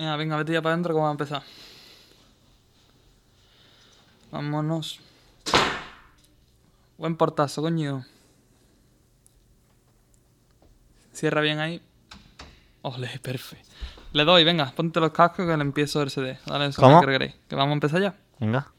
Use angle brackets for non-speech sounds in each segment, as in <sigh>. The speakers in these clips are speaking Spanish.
Venga, venga, vete ya para adentro que vamos a empezar. Vámonos. Buen portazo, coño. Cierra bien ahí. Ole, perfecto. Le doy, venga, ponte los cascos que le empiezo el CD. Dale eso ¿Cómo? que queréis. Que vamos a empezar ya. Venga.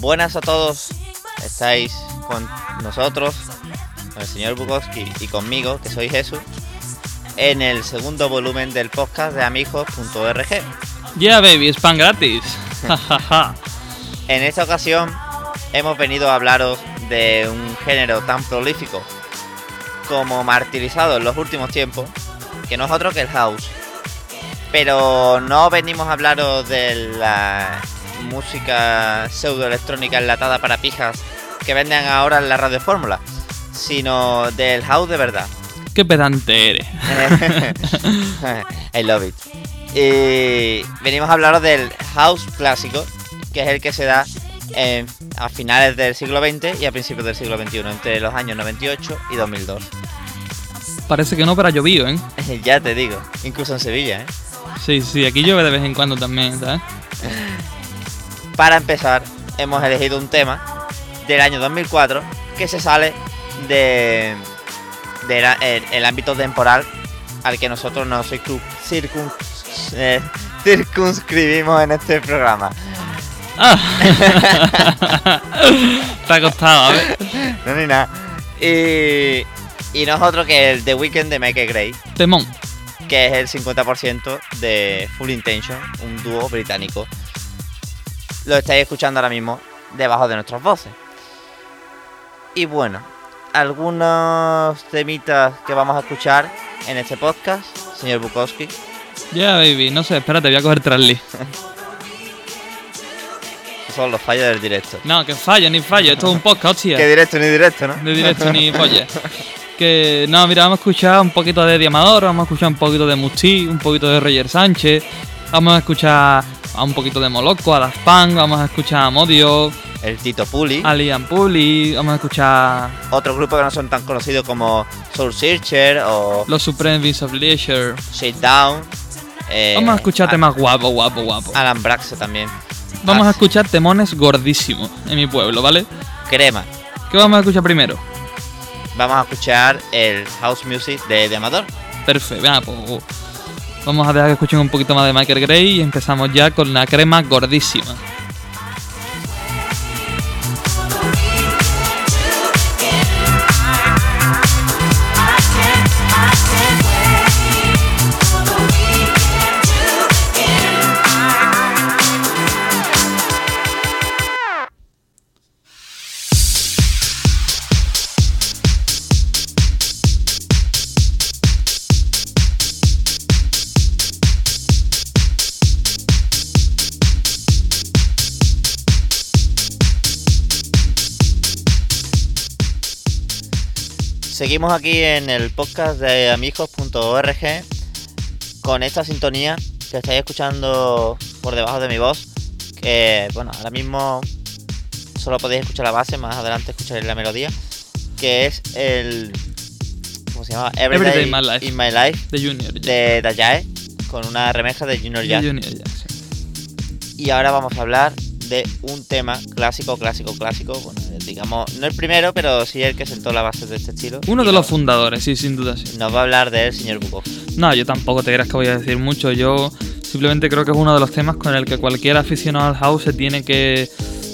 Buenas a todos. Estáis con nosotros, con el señor Bukowski y conmigo, que soy Jesús, en el segundo volumen del podcast de amigos.org. Yeah, baby, spam gratis. <laughs> Ja, ja, ja. En esta ocasión hemos venido a hablaros de un género tan prolífico como martirizado en los últimos tiempos, que no es otro que el house. Pero no venimos a hablaros de la música pseudoelectrónica enlatada para pijas que venden ahora en la radio fórmula, sino del house de verdad. Qué pedante eres. <laughs> I love it. Y venimos a hablaros del house clásico, que es el que se da en- a finales del siglo XX y a principios del siglo XXI, entre los años 98 y 2002. Parece que no, pero ha llovido, ¿eh? <laughs> ya te digo, incluso en Sevilla. ¿eh? Sí, sí, aquí llueve de vez en cuando también, ¿sabes? <laughs> Para empezar, hemos elegido un tema del año 2004 que se sale de, de la- el, el ámbito temporal al que nosotros nos circun- circun- eh, circunscribimos en este programa. Ah. <laughs> Te ha costado, a ver. No, ni nada. Y, y no es otro que el The Weeknd de Michael Gray, Temón. que es el 50% de Full Intention, un dúo británico. Lo estáis escuchando ahora mismo debajo de nuestras voces. Y bueno, algunos temitas que vamos a escuchar en este podcast, señor Bukowski. Yeah, baby. No sé, espérate, voy a coger Trasly. <laughs> Son los fallos del directo. No, que fallo, ni fallo. Esto es un podcast, hostia. Que directo ni directo, ¿no? De directo ni <laughs> polla. Que no, mira, vamos a escuchar un poquito de Diamador, vamos a escuchar un poquito de Musti, un poquito de Roger Sánchez, vamos a escuchar a un poquito de Moloko, a Daft Punk, vamos a escuchar a Modio, El Tito Puli. a Liam Puli, vamos a escuchar Otro grupo que no son tan conocidos como Soul Searcher o los Supreme Beings of Leisure. Shakedown. eh, Vamos a escuchar a- temas guapo, guapo, guapo. Alan Braxe también. Vamos Ah, a escuchar temones gordísimos en mi pueblo, ¿vale? Crema. ¿Qué vamos a escuchar primero? Vamos a escuchar el house music de, de Amador. Perfecto, venga, pues vamos a dejar que escuchen un poquito más de Michael Gray y empezamos ya con la crema gordísima. Seguimos aquí en el podcast de amigos.org con esta sintonía que estáis escuchando por debajo de mi voz. Que bueno, ahora mismo solo podéis escuchar la base, más adelante escucharéis la melodía. Que es el. ¿Cómo se llama? Everyday in My Life. in My Life De Junior. de Dayae con una remezcla de Junior Jazz. Sí. Y ahora vamos a hablar de un tema clásico, clásico, clásico. Bueno, digamos, no el primero, pero sí el que sentó la base de este estilo. Uno de los fundadores, sí, sin duda, sí. Nos va a hablar de él, señor Bukov. No, yo tampoco te creas que voy a decir mucho. Yo simplemente creo que es uno de los temas con el que cualquier aficionado al house se tiene que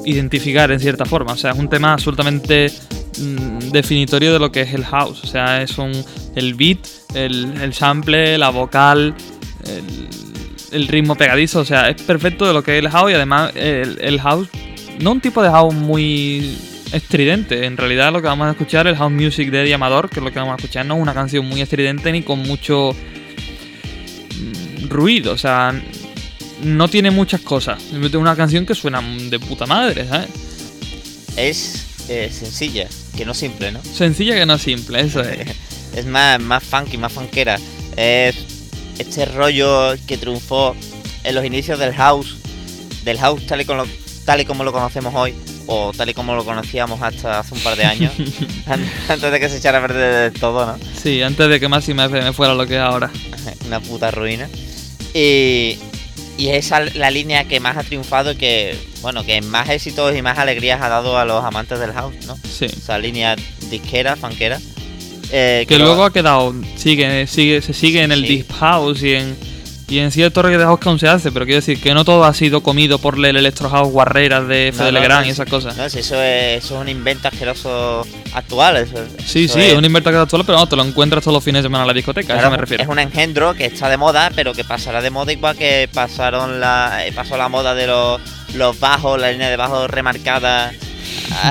identificar en cierta forma. O sea, es un tema absolutamente mm, definitorio de lo que es el house. O sea, es un, el beat, el, el sample, la vocal, el, el ritmo pegadizo. O sea, es perfecto de lo que es el house y además el, el house, no un tipo de house muy estridente. En realidad lo que vamos a escuchar es el house music de Amador, que es lo que vamos a escuchar, no es una canción muy estridente ni con mucho mm, ruido. O sea, no tiene muchas cosas. Simplemente una canción que suena de puta madre, ¿sabes? Es eh, sencilla, que no simple, ¿no? Sencilla que no simple, eso es. <laughs> es más, más funky, más funkera. Es este rollo que triunfó en los inicios del house, del house tal y, como, tal y como lo conocemos hoy, o tal y como lo conocíamos hasta hace un par de años, <laughs> an- antes de que se echara a perder todo, ¿no? Sí, antes de que Máxima FM fuera lo que es ahora. <laughs> Una puta ruina. Y, y es esa la línea que más ha triunfado y que, bueno, que más éxitos y más alegrías ha dado a los amantes del house, ¿no? Sí. Esa línea disquera, funkera. Eh, Que luego ha quedado, sigue, sigue, se sigue en el Sí. Deep House y en, y en ciertos reggae de house que aún se hace, pero quiero decir que no todo ha sido comido por el Electro House Guarreras de Fede no, Legrand no, y esas cosas. No, si eso es, eso es un invento asqueroso actual. Eso, Sí, eso sí, es, es un invertido actual, pero no, te lo encuentras todos los fines de semana en la discoteca, a eso me refiero. Es un engendro que está de moda, pero que pasará de moda igual que pasaron la, eh, pasó la moda de los, los bajos, la línea de bajos remarcada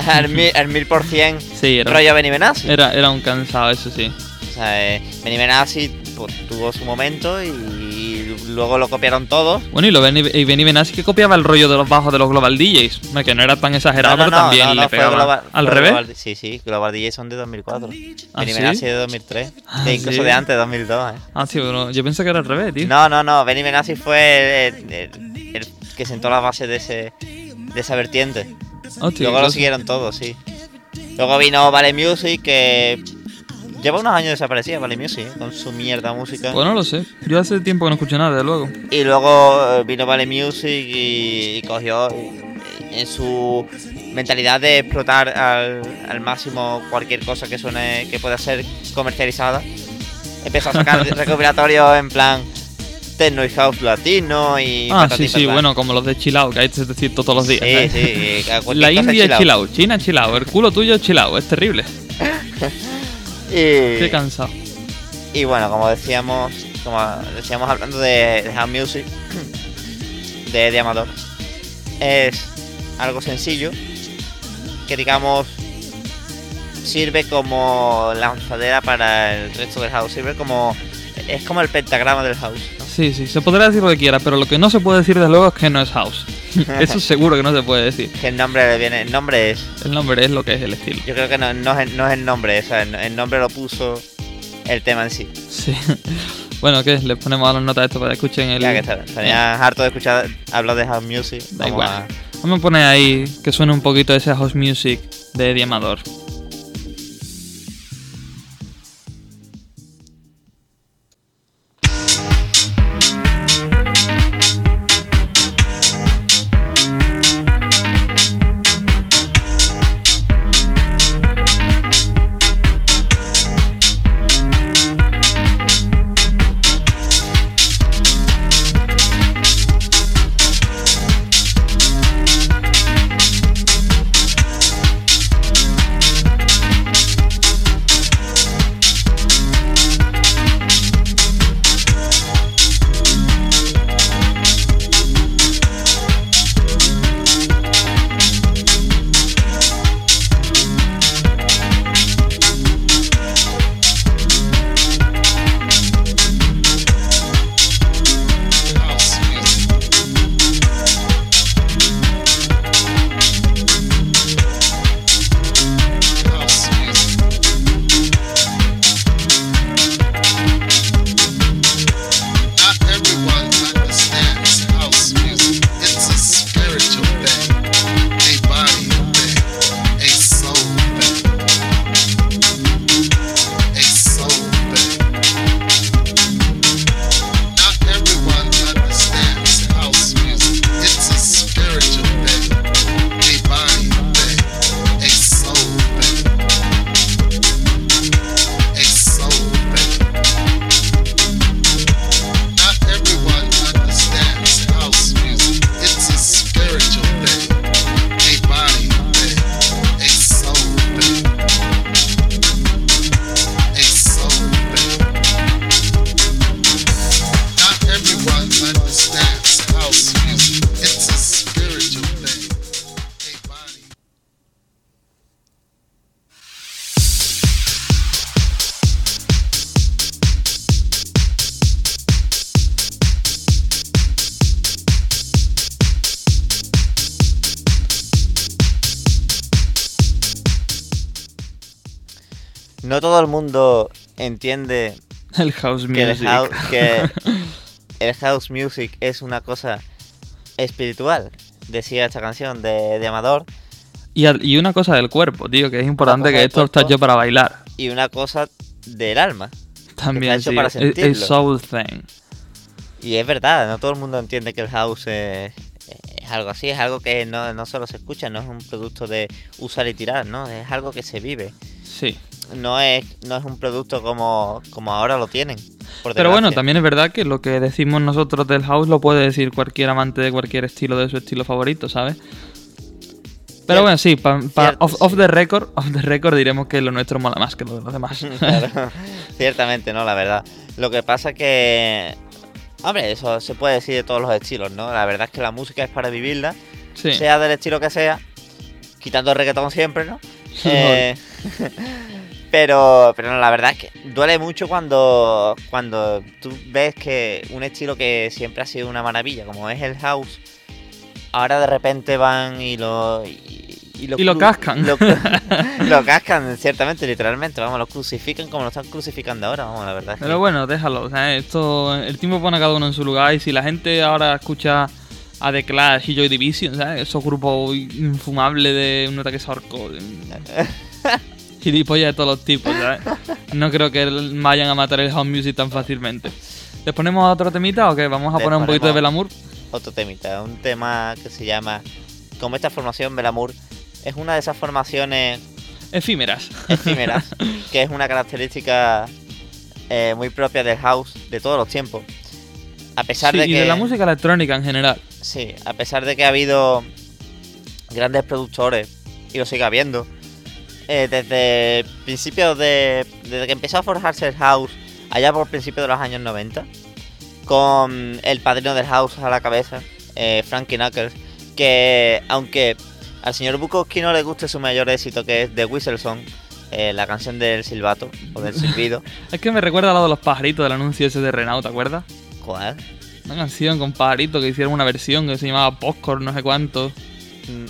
al mil, por cien, Sí, era, rollo Benny Benassi. era, era un cansado, eso sí. O sea, eh, Benny Benassi pues, tuvo su momento y luego lo copiaron todos. Bueno, y lo Benny, y Benny Benassi que copiaba el rollo de los bajos de los Global DJs, que no era tan exagerado, pero también le pegaba. Global- ¿Al revés? Global- sí, sí, Global DJ son de 2004. ¿Ah, Benny sí? Benassi de 2003. Ah, de incluso sí. de antes, 2002. eh. Ah, sí, pero yo pensé que era al revés, tío. No, no, no. Benny Benassi fue el, el- el que sentó la base de ese de esa vertiente. Hostia, Luego qué lo siguieron todos, sí. Luego vino Vale Music, que lleva unos años desaparecida, Vale Music, con su mierda música. Pues no lo sé. Yo hace tiempo que no escucho nada, desde luego. Y luego eh, vino Vale Music y, y cogió en su mentalidad de explotar al, al máximo cualquier cosa que suene que pueda ser comercializada. Empezó a sacar <laughs> recopilatorios en plan techno y house latino y Ah, sí, sí, bueno, como los de Chill Out, que hay que decir todos los días. Sí, sí, cualquier La India es out, China es out, el culo tuyo es chill out, es terrible. <laughs> Qué cansado. y bueno, como decíamos, como decíamos hablando de, de house music, <clears throat> de Eddie Amador, es algo sencillo que digamos sirve como lanzadera para el resto del house, sirve como es como el pentagrama del house. ¿no? Sí, sí, se podrá decir lo que quiera, pero lo que no se puede decir desde luego es que no es house. <laughs> Eso seguro que no se puede decir. Que el nombre le viene, el nombre es, El nombre es lo que es el estilo. yo creo que no, no es, no es el nombre, o sea, el, nombre lo puso el tema en sí. Sí. <laughs> Bueno, ¿qué? Les ponemos a las notas esto para que escuchen el. Ya que está, estaría harto de escuchar hablar de house music. Da Vamos igual. a- Vamos a poner ahí que suene un poquito ese house music de Eddie todo el mundo entiende El house que el, music. house, que <laughs> el house music es una cosa espiritual, decía esta canción de, de Amador, Y, al- y una cosa del cuerpo, tío, que es importante que esto está hecho para bailar. y una cosa del alma. También, hecho sí. para es- es sentirlo. soul thing. Y es verdad, no todo el mundo entiende que el house es, es algo así, es algo que no, no solo se escucha, no es un producto de usar y tirar, ¿no? Es algo que se vive. Sí. No es, no es un producto como, como ahora lo tienen. Pero bueno, también es verdad que lo que decimos nosotros del house lo puede decir cualquier amante de cualquier estilo de su estilo favorito, ¿sabes? Pero Cier- bueno, sí, pa- pa- cierto, off, the record, <laughs> off the record diremos que lo nuestro mola más que lo de los demás. <laughs> Claro, ciertamente, no, la verdad. Lo que pasa que. Hombre, eso se puede decir de todos los estilos, ¿no? La verdad es que la música es para vivirla, sí. sea del estilo que sea, quitando el reggaetón siempre, ¿no? <laughs> Eh, pero, pero no, la verdad es que duele mucho cuando, cuando tú ves que un estilo que siempre ha sido una maravilla, como es el house, ahora de repente van y lo. Y, y lo, Y lo cascan. Lo, <laughs> lo cascan, ciertamente, literalmente. Vamos, lo crucifican como lo están crucificando ahora, vamos, la verdad. es que- Pero bueno, déjalo. o sea, esto, el tiempo pone a cada uno en su lugar. Y si la gente ahora escucha a The Clash y Joy Division, ¿sabes? Esos grupos infumables de un ataque sarco. <laughs> Gilipollas de todos los tipos, ¿sabes? No creo que vayan a matar el house music tan fácilmente. ¿Les ponemos otro temita o qué? Vamos a Les poner un poquito de Belamour. otro temita, un tema que se llama como esta formación Belamour es una de esas formaciones Efímeras. efímeras <laughs> que es una característica eh, muy propia del house de todos los tiempos. A pesar Sí, de y que de la música electrónica en general. sí, a pesar de que ha habido grandes productores y lo sigue habiendo eh, desde principios de desde que empezó a forjarse el house allá por principios de los años 90 con el padrino del house a la cabeza, eh, Frankie Knuckles, que aunque al señor Bukowski no le guste su mayor éxito, que es The Whistle Song, eh, la canción del silbato o del silbido, <laughs> Es que me recuerda a lo de los pajaritos del anuncio ese de Renault, ¿te acuerdas? ¿cuál? Una canción con pajaritos que hicieron una versión que se llamaba Popcorn, no sé cuánto. Mm,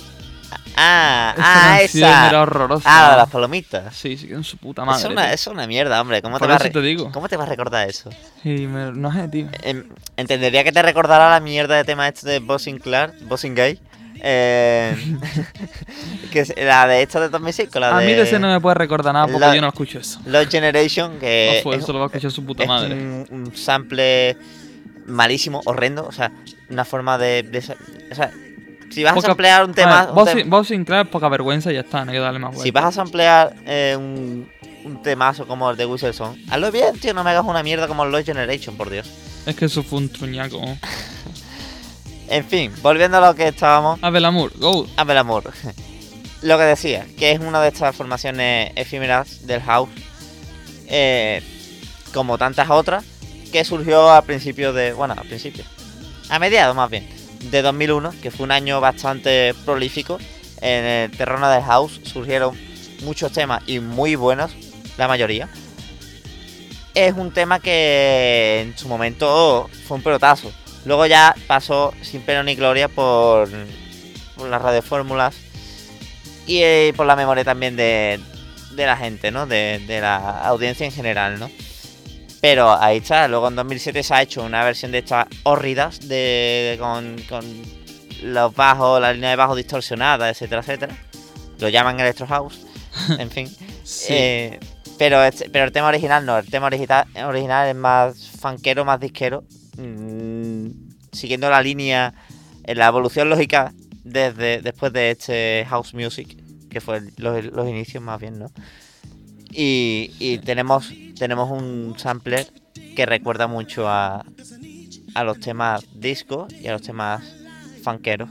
Ah, Esa ah, esa. era horrorosa. Ah, de las palomitas. Sí, sí, que en su puta Es madre. una, tío. es una mierda, hombre. ¿Cómo te, Por va a eso re- te digo. ¿Cómo te va a recordar eso? Sí, me- no sé, tío. Em, entendería que te recordará la mierda de tema este de Bossing Clark, Bossing Gay. Eh, <laughs> <laughs> que es la de esta de 2005, la A mí de ese no me puede recordar nada porque la- yo no escucho eso. Lost Generation, que Ojo, es, eso lo va a escuchar su puta es madre. un, un sample malísimo, horrendo. O sea, una forma de. de o sea, si vas Poca- a samplear un A tema. Bob Sinclair, poca vergüenza y ya está, no hay que darle más vuelta. si vas a samplear eh, un, un temazo como el de Whistle Song, hazlo bien, tío. No me hagas una mierda como el Lost Generation, por Dios. Es que eso fue un truñaco. <laughs> En fin, volviendo a lo que estábamos. A Belamour, go. A ver, amor. <laughs> Lo que decía, que es una de estas formaciones efímeras del house, eh, como tantas otras, que surgió al principio de. Bueno, al principio. A mediados más bien. De 2001, que fue un año bastante prolífico. En el terreno del house surgieron muchos temas y muy buenos, la mayoría. Es un tema que en su momento fue un pelotazo. Luego ya pasó sin pena ni gloria por, por las radiofórmulas y eh, por la memoria también de, de la gente, ¿no? De, de la audiencia en general, ¿no? Pero ahí está, luego en 2007 se ha hecho una versión de estas hórridas de, con, con los bajos, la línea de bajo distorsionada, etcétera, etcétera. Lo llaman Electro House, <laughs> en fin. Sí. Eh, pero, este- pero el tema original no, el tema original, original es más fanquero, más disquero, mm, siguiendo la línea, en la evolución lógica desde después de este house music, que fue el- los, los inicios más bien, ¿no? Y, y tenemos, tenemos un sampler que recuerda mucho a, a los temas disco y a los temas fanqueros.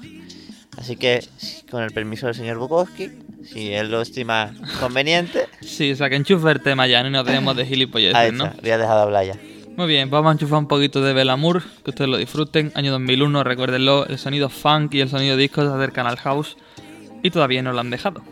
Así que, con el permiso del señor Bukowski, si él lo estima conveniente, <laughs> Sí, o sea, que enchufe el tema ya, no nos dejemos de gilipolleces, ¿no? está, voy a dejar de hablar ya. Muy bien, vamos a enchufar un poquito de Belamour, que ustedes lo disfruten. Año 2001, recuérdenlo, el sonido funk y el sonido disco se acercan al house y todavía no lo han dejado.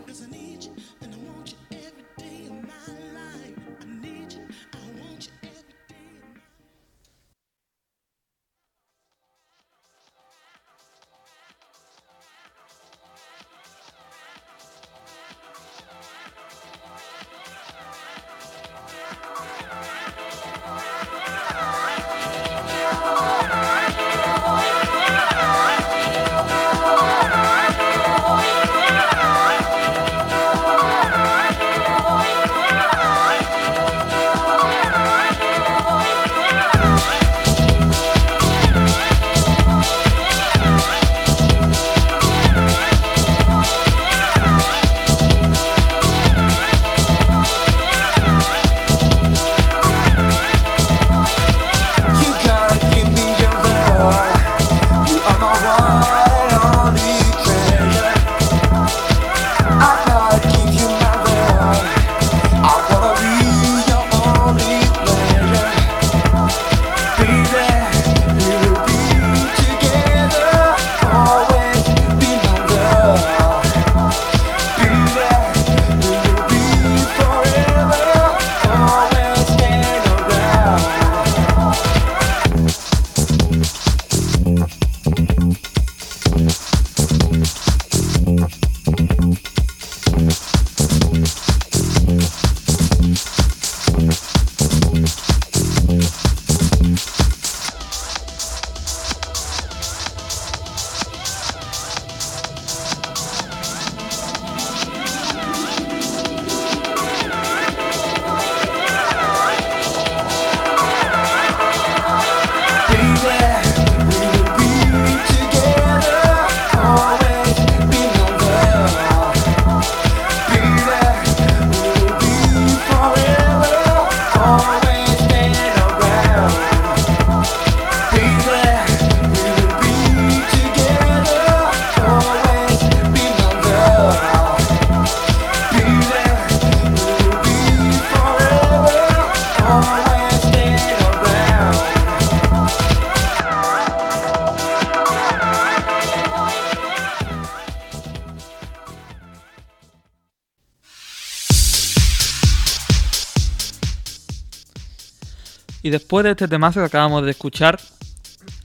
Después de este temazo que acabamos de escuchar,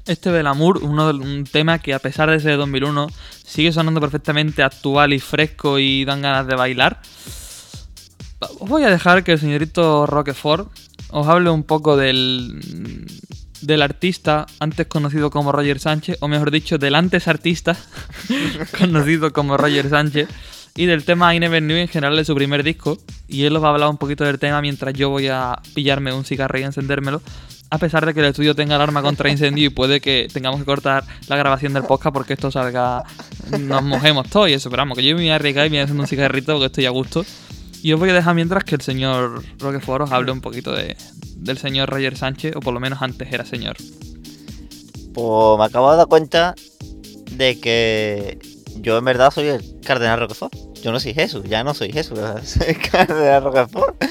este Belamur, uno un tema que a pesar de ser de 2001, sigue sonando perfectamente actual y fresco y dan ganas de bailar. Os voy a dejar que el señorito Roquefort os hable un poco del, del artista antes conocido como Roger Sánchez, o mejor dicho, del antes artista <laughs> conocido como Roger Sánchez, y del tema I Never en general de su primer disco. Y él os va a hablar un poquito del tema mientras yo voy a pillarme un cigarro y encendérmelo. A pesar de que el estudio tenga alarma contra incendio y puede que tengamos que cortar la grabación del podcast porque esto salga, nos mojemos todos y eso. Pero vamos, que yo me voy a arriesgar y me voy a hacer un cigarrito porque estoy a gusto. Y os voy a dejar mientras que el señor Roquefort os hable un poquito de, del señor Roger Sánchez, o por lo menos antes era señor. Pues me acabo de dar cuenta de que yo en verdad soy el cardenal Roquefort. Yo no soy Jesús, ya no soy Jesús, <laughs> soy el cardenal Roquefort.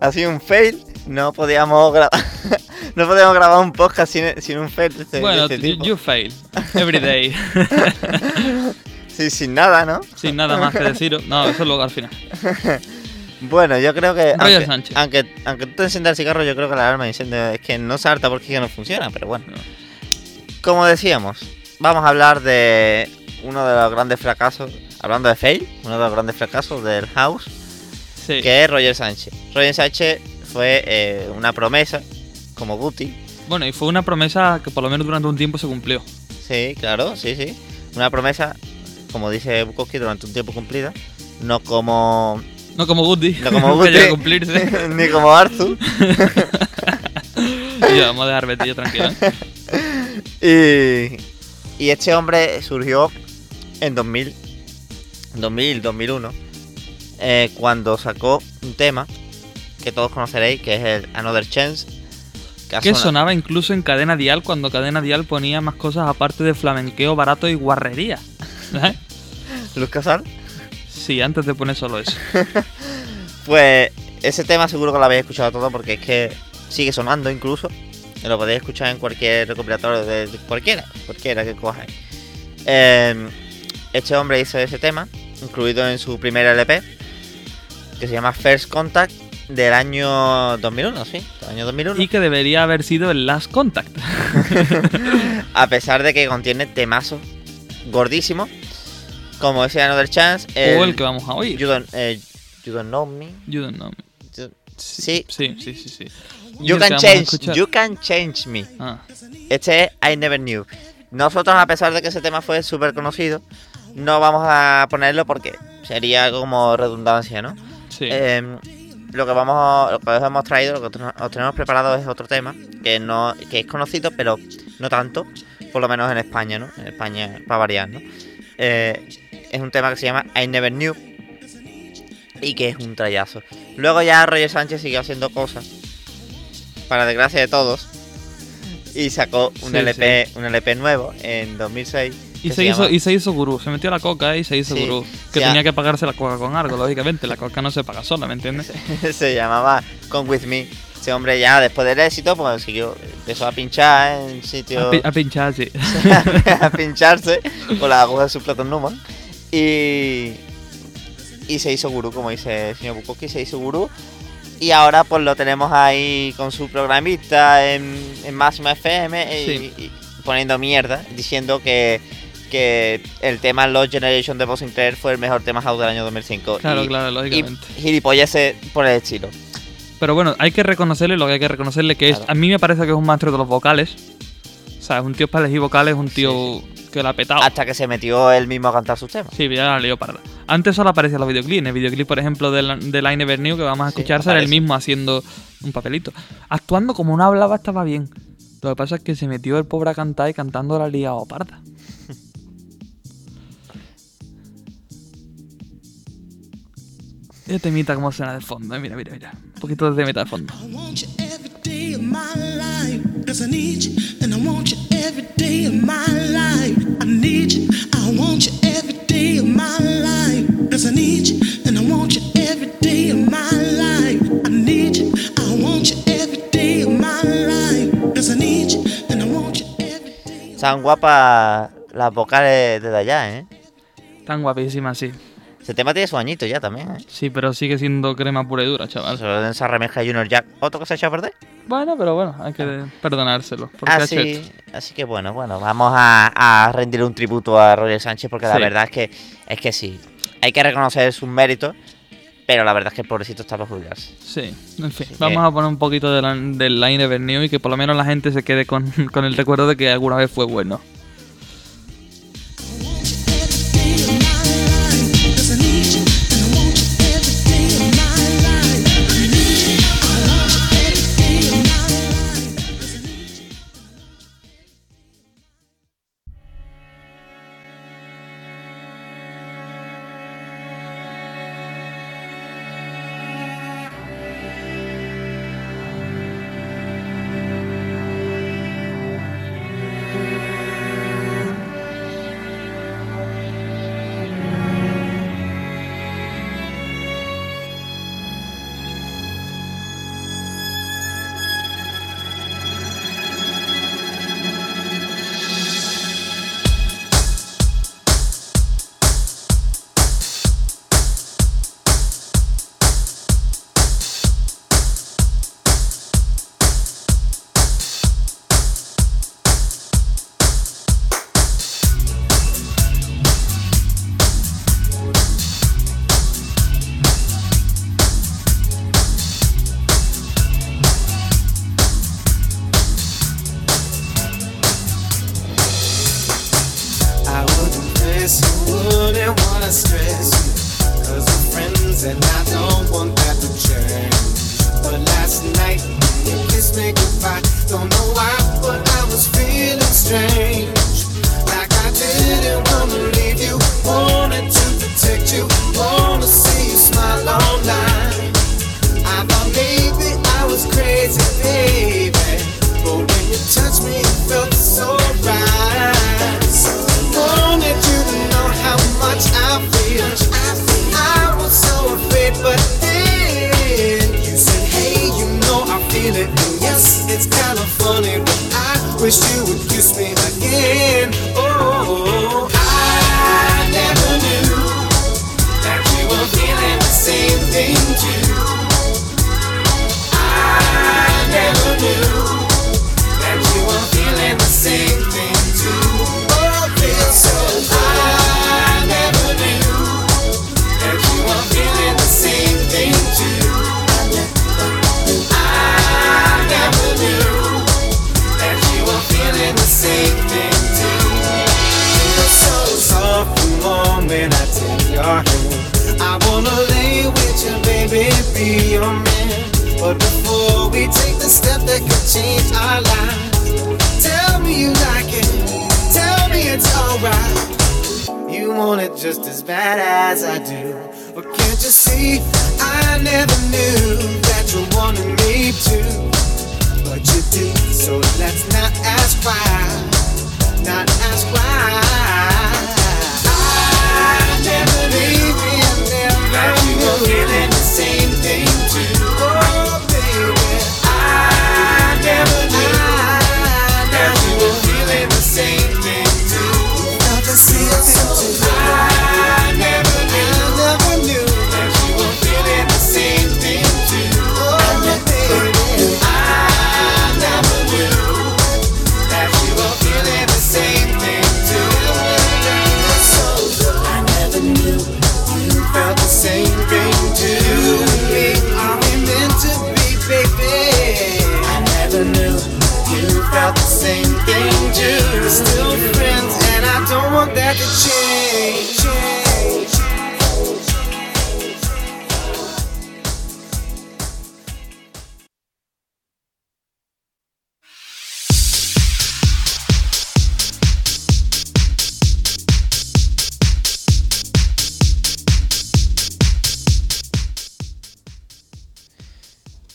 Ha sido un fail, no podíamos grabar, <laughs> no podíamos grabar un podcast sin, sin un fail de este, de bueno, este you, tipo. you fail. Every day. <laughs> Sí, sin nada, ¿no? Sin nada más que deciros. No, eso luego al final. Bueno, yo creo que. Roger Aunque, Sánchez. aunque, aunque tú te enciendas el cigarro, yo creo que la alarma de incendio es que no salta porque es que no funciona, pero bueno. No. Como decíamos, vamos a hablar de uno de los grandes fracasos. Hablando de fail, uno de los grandes fracasos del house, Sí. que es Roger Sánchez. Roger Sánchez fue eh, una promesa, como Guti. Bueno, y fue una promesa que por lo menos durante un tiempo se cumplió. Sí, claro, sí, sí. Una promesa, como dice Bukowski, durante un tiempo cumplida. No como. No como Woody. No como <laughs> Guti, cumplirse. <laughs> ni como Arthur. <laughs> y yo, vamos a dejar Betillo tranquilo. ¿eh? Y, y este hombre surgió en 2000, 2000 2001, eh, cuando sacó un tema que todos conoceréis, que es el Another Chance. ha Que sona- sonaba incluso en Cadena Dial cuando Cadena Dial ponía más cosas aparte de flamenqueo barato y guarrería. <laughs> Luz Casal. Sí, antes de poner solo eso. <laughs> Pues ese tema seguro que lo habéis escuchado todo porque es que sigue sonando incluso. Lo podéis escuchar en cualquier recopilatorio de, de cualquiera, cualquiera que cojáis. Eh, este hombre hizo ese tema, incluido en su primer LP, que se llama First Contact del año 2001, sí, del año 2001. Y que debería haber sido el Last Contact. <laughs> A pesar de que contiene temazos gordísimos, como ese Another Chance, o el que vamos a oír. You Don't, eh, You Don't Know Me. You don't know me. You- Sí, Sí, sí, sí, You Can Change, You Can Change Me. Ah, Este es I Never Knew. Nosotros, a pesar de que ese tema fue súper conocido, no vamos a ponerlo porque sería como redundancia, ¿no? sí. Eh, lo que vamos, lo que os hemos traído, lo que os tenemos preparado es otro tema que no, que es conocido, pero no tanto, por lo menos en España, ¿no? En España, para variar, ¿no? Eh, es un tema que se llama I Never Knew y que es un trayazo. Luego ya Roger Sánchez siguió haciendo cosas, para desgracia de todos, y sacó un Sí, LP, un LP nuevo en 2006. Y, se hizo, y se hizo gurú. Se metió la coca y se hizo Sí. gurú. Que tenía que pagarse la coca con algo, lógicamente. La coca no se paga sola, ¿me entiendes? <laughs> se llamaba Come With Me. Ese hombre ya después del éxito, pues siguió, empezó a pinchar en A, sitios... pi- a pinchar, sí. <laughs> a pincharse con la aguja de su Platon Newman. Y, y se hizo gurú, como dice el señor Bukowski, se hizo gurú. Y ahora pues lo tenemos ahí con su programista en, en Máxima FM y, Sí. y poniendo mierda, diciendo que, que el tema Lost Generation de Sinclair fue el mejor tema house del año 2005. Claro, y, claro, y lógicamente. gilipolleces por el estilo. Pero bueno, hay que reconocerle lo que hay que reconocerle, que es, a mí me parece que es un maestro de los vocales. O sea, es un tío para elegir vocales, un tío que la ha petado. Hasta que se metió él mismo a cantar sus temas. Sí, ya la leo para. Antes solo aparecía en los videoclips. En el videoclip, por ejemplo, del I Never Knew, que vamos a Sí, escuchar, sale el aparece. mismo haciendo un papelito. Actuando como no hablaba estaba bien. Lo que pasa es que se metió el pobre a cantar y cantando la liado parda. Este temita como suena de fondo, eh, mira, mira, mira. Un poquito de temita de fondo. I want you every day of my life. Cause I need you. And I want you every day of my life. I need you. I want you every day of my life. Cause I need you. And I want you every day of my life. I need you. I want you every day of my life. Cause I need you. And I want you every day. Están guapas las vocales desde allá, ¿eh? Tan guapísima, sí. Este tema tiene su añito ya también, ¿eh? Sí, pero sigue siendo crema pura y dura, chaval. Solo en esa remezcla de Junior Jack. ¿Otro que se ha echado a perder? Bueno, pero bueno, hay que perdonárselo. Ha hecho Así, esto. así que bueno, bueno, vamos a, a rendir un tributo a Roger Sánchez porque la verdad es que es que sí. Hay que reconocer sus méritos, pero la verdad es que el pobrecito está para jubilarse. Sí, en fin. Vamos a poner un poquito de del Line Ever New y que por lo menos la gente se quede con, <laughs> con el recuerdo de que alguna vez fue bueno. Bad as I do. But can't you see? I never knew that you wanted me to. But you do, so let's not ask why. Not ask why. I never knew that you same thing and I don't want that to change.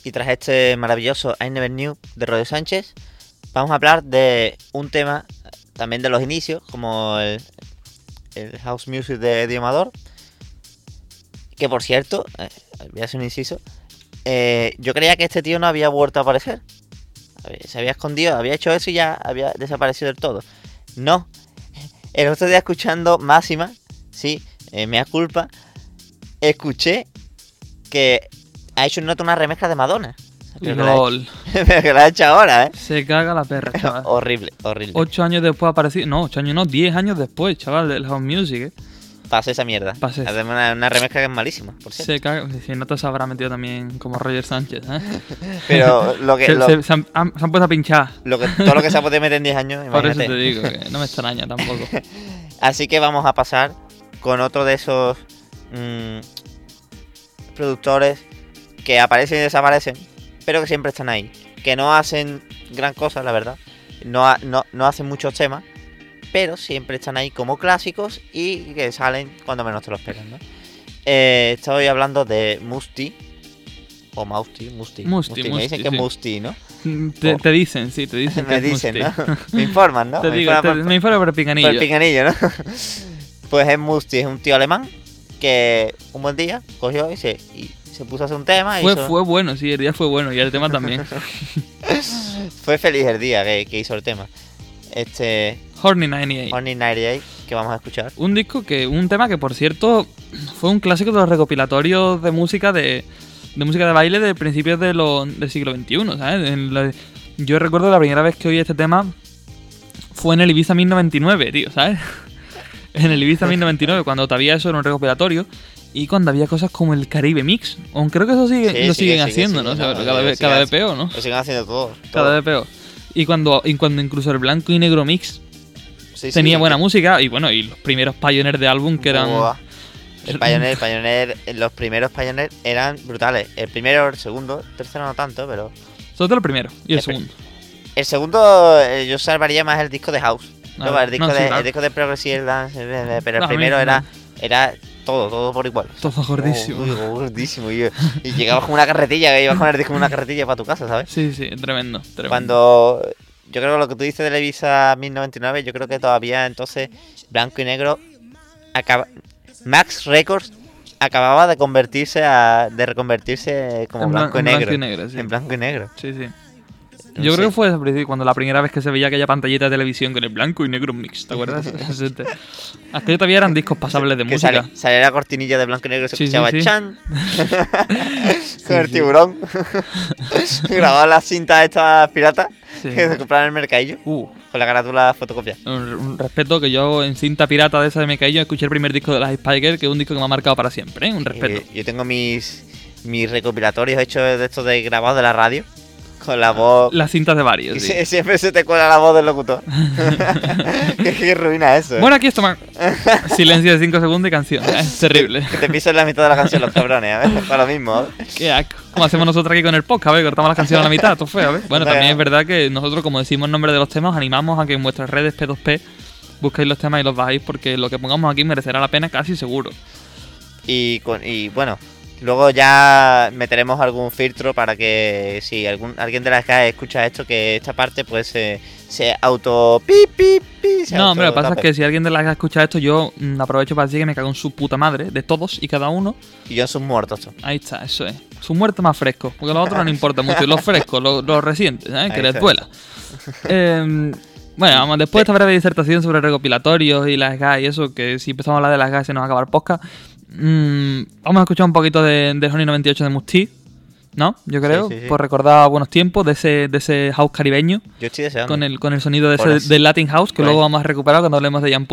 Y tras este maravilloso I Never Knew de Roger Sánchez, vamos a hablar de un tema también de los inicios, como el, house music de Eddie. Que por cierto, eh, voy a hacer un inciso. eh, yo creía que este tío no había vuelto a aparecer. Se había escondido, había hecho eso y ya había desaparecido del todo. No. El otro día escuchando Máxima, sí, eh, me da culpa. escuché que ha hecho una remezcla de Madonna. Pero que la LOL. pero que la ha hecho ahora, ¿eh? Se caga la perra, <laughs> chaval. horrible, horrible. Ocho años después ha aparecido. No, ocho años no, diez años después, chaval, del House Music, eh. Pase esa mierda. Pase. Además, una, una remezcla que es malísima, por cierto. Se caga. Si no te se habrá metido también como Roger Sánchez, ¿eh? <laughs> Pero lo que, Se, lo, se- se han, han- se han puesto a pinchar. lo que, todo lo que se ha podido meter en 10 años, <laughs> Por eso te digo, que no me extraña tampoco. Así que vamos a pasar con otro de esos mm, productores que aparecen y desaparecen, pero que siempre están ahí. Que no hacen gran cosa, la verdad. No, ha- no, no hacen muchos temas, pero siempre están ahí como clásicos y que salen cuando menos te lo esperas, ¿no? Eh, estoy hablando de Musti. O Mausti, Musti. Musti, Me dicen Musti, que sí. Musti, ¿no? Te, te dicen, sí, te dicen <laughs> que Me es dicen, Musti. ¿no? <laughs> Me informan, ¿no? Te Me digo, informan te- por- me informo por el por picanillo. el picanillo, ¿no? <laughs> Pues es Musti, es un tío alemán que un buen día cogió y se, y se puso a hacer un tema y Fue, hizo- fue bueno, sí, el día fue bueno y el tema también. <laughs> fue feliz el día que, que hizo el tema. Este Horny 98. Only 98 que vamos a escuchar. Un disco que, un tema que por cierto fue un clásico de los recopilatorios de música de, de música de baile de principios de lo- del siglo XXI, ¿sabes? En la- yo recuerdo la primera vez que oí este tema fue en el Ibiza 1099, tío, ¿sabes? <laughs> en el Ibiza 1099, cuando todavía eso era un recopilatorio y cuando había cosas como el Caribe Mix, aunque creo que eso sigue, Sí, lo sigue, siguen sigue, haciendo, sigue, ¿no? Cada, vez, cada peor, ¿no? Lo siguen haciendo todos. Cada todos. vez peor. Y cuando, y cuando incluso el blanco y negro mix Sí, sí, tenía buena música y bueno, y los primeros pioneers de álbum que eran... El Pioneer, el <laughs> Pioneer, los primeros Pioneer eran brutales. El primero, el segundo, el tercero no tanto, pero. Sobre todo el primero y el segundo. El segundo, eh, yo salvaría más el disco de House. A No, ver, el, disco no, sí, de, claro. el disco de Progressive Dance, eh, eh, pero el primero era, era todo, todo por igual. Todo gordísimo. Oh, uy, gordísimo. Y, y llegabas con una carretilla, que ibas con el una carretilla para tu casa, ¿sabes? Sí, sí, tremendo. tremendo. Cuando yo creo que lo que tú dices de la Ibiza 1099, yo creo que todavía entonces blanco y negro acaba Max Records acababa de convertirse a de reconvertirse como En blanco, y en negro, blanco y negro, sí. en blanco y negro. Sí, sí. No Yo sé. creo que fue cuando la primera vez que se veía aquella pantallita de televisión con el blanco y negro mix, ¿te acuerdas? <laughs> Ese te- Aquello todavía eran discos pasables de que música. sale, sale la cortinilla de blanco y negro se Sí, sí, escuchaba sí. chan <laughs> con el tiburón <laughs> grababa las cintas estas piratas Sí. que se compraban en el mercadillo Uh, con la carátula fotocopiada. un, un respeto que yo en cinta pirata de esa de Mecaillo escuché el primer disco de las Spiker, que es un disco que me ha marcado para siempre, ¿eh? Un respeto. Eh, yo tengo mis mis recopilatorios hechos de estos de grabados de la radio con la voz Las cintas de varios. y sí. sie- siempre se te cuela la voz del locutor. <laughs> <laughs> qué, qué ruina eso. ¿eh? Bueno, aquí está. Silencio de 5 segundos y canción. Es <laughs> terrible. Que te pisan la mitad de la canción los cabrones, a ver, para lo mismo. Qué asco. Como hacemos nosotros aquí con el podcast, ¿ves? Cortamos las canciones a la mitad, esto es feo, ¿ves? Bueno, Venga. también es verdad que nosotros, como decimos el nombre de los temas, os animamos a que en vuestras redes P2P busquéis los temas y los bajáis porque lo que pongamos aquí merecerá la pena casi seguro. Y, con, y bueno, luego ya meteremos algún filtro para que si algún alguien de la SKA escucha esto, que esta parte pues se, se auto pi pi pi. se No, hombre, lo que pasa es que si alguien de las que escucha esto, yo mm, aprovecho para decir que me cago en su puta madre, de todos y cada uno. Y yo son muertos. tú. Ahí está, eso es. Su muerte más fresco, porque los otros no importa mucho. y Los frescos, los, los recientes, ¿eh? que les duela. Eh, bueno, vamos, después de esta breve disertación sobre recopilatorios y las GAS y eso, que si empezamos a hablar de las GAS se nos va a acabar podcast, mm, vamos a escuchar un poquito de, del Honey 98 de Musti, ¿no? Yo creo, sí, sí. por recordar buenos tiempos de ese, de ese house caribeño, Yo estoy deseando. con el, con el sonido de ese, del Latin House, que Por luego vamos a recuperar cuando hablemos de Jan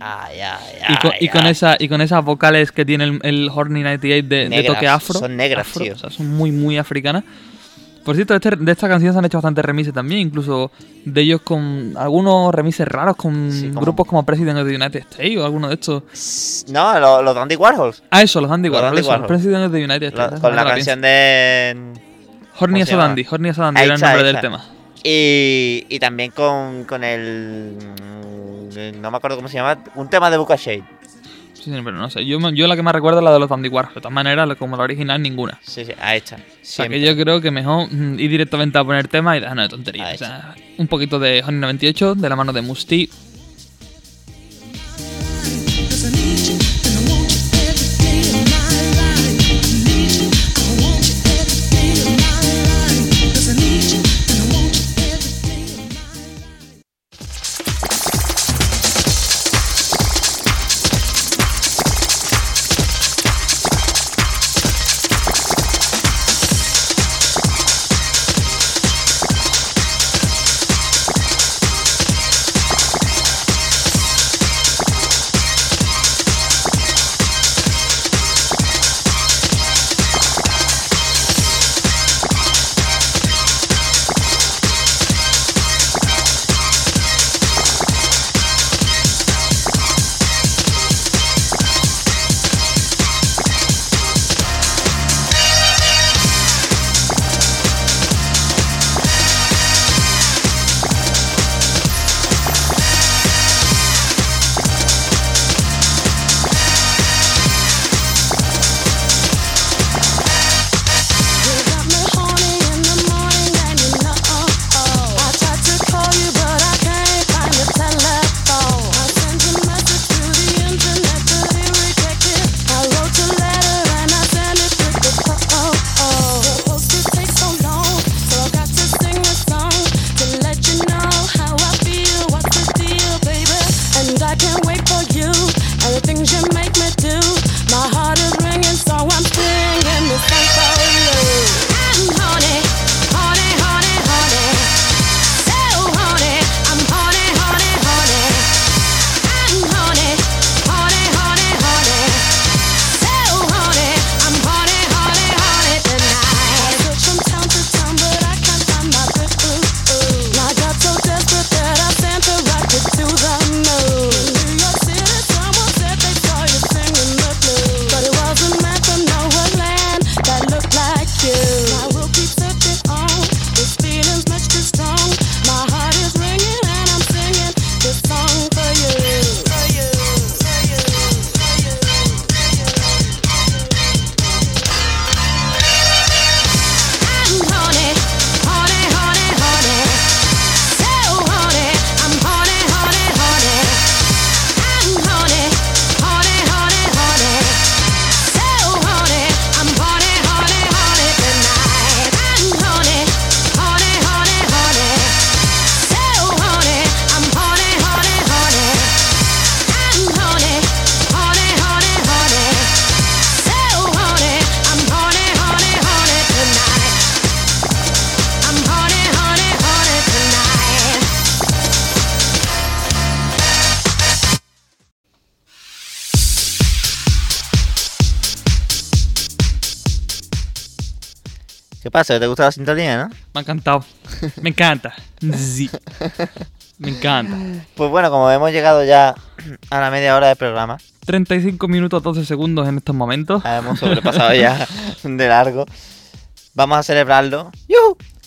ay, Y con, y con esa y con esas vocales que tiene el, el Horny 98 de, de Negras, toque afro. son negras, afro, tío. O sea, son muy, muy africanas. Por cierto, este- de esta canción se han hecho bastantes remises también, incluso de ellos con algunos remises raros con Sí, grupos como President of the United States o alguno de estos. No, los, los Dandy Warhols. Ah, eso, los Andy Los Warhol, Warhol. President of the United States. con la canción de. Horny ¿cómo as a? Dandy, Horny as a Dandy era el nombre del tema. Y, y también con, con el. mm, No me acuerdo cómo se llama. Un tema de Buka Shade. Sí, sí, pero no sé. Yo, yo la que me recuerdo es la de los Warhol. De todas maneras, como la original, ninguna. Sí, sí. O sea, Siempre. que yo creo que mejor mm, ir directamente a poner tema y dejarnos de tonterías. O sea, un poquito de Honey 98 de la mano de Musti. Pasa? ¿Te gusta la sintonía, no? Me ha encantado. Me encanta. Sí. Me encanta. Pues bueno, como hemos llegado ya a la media hora del programa, 35 minutos 12 segundos en estos momentos. hemos sobrepasado ya <laughs> de largo, vamos a celebrarlo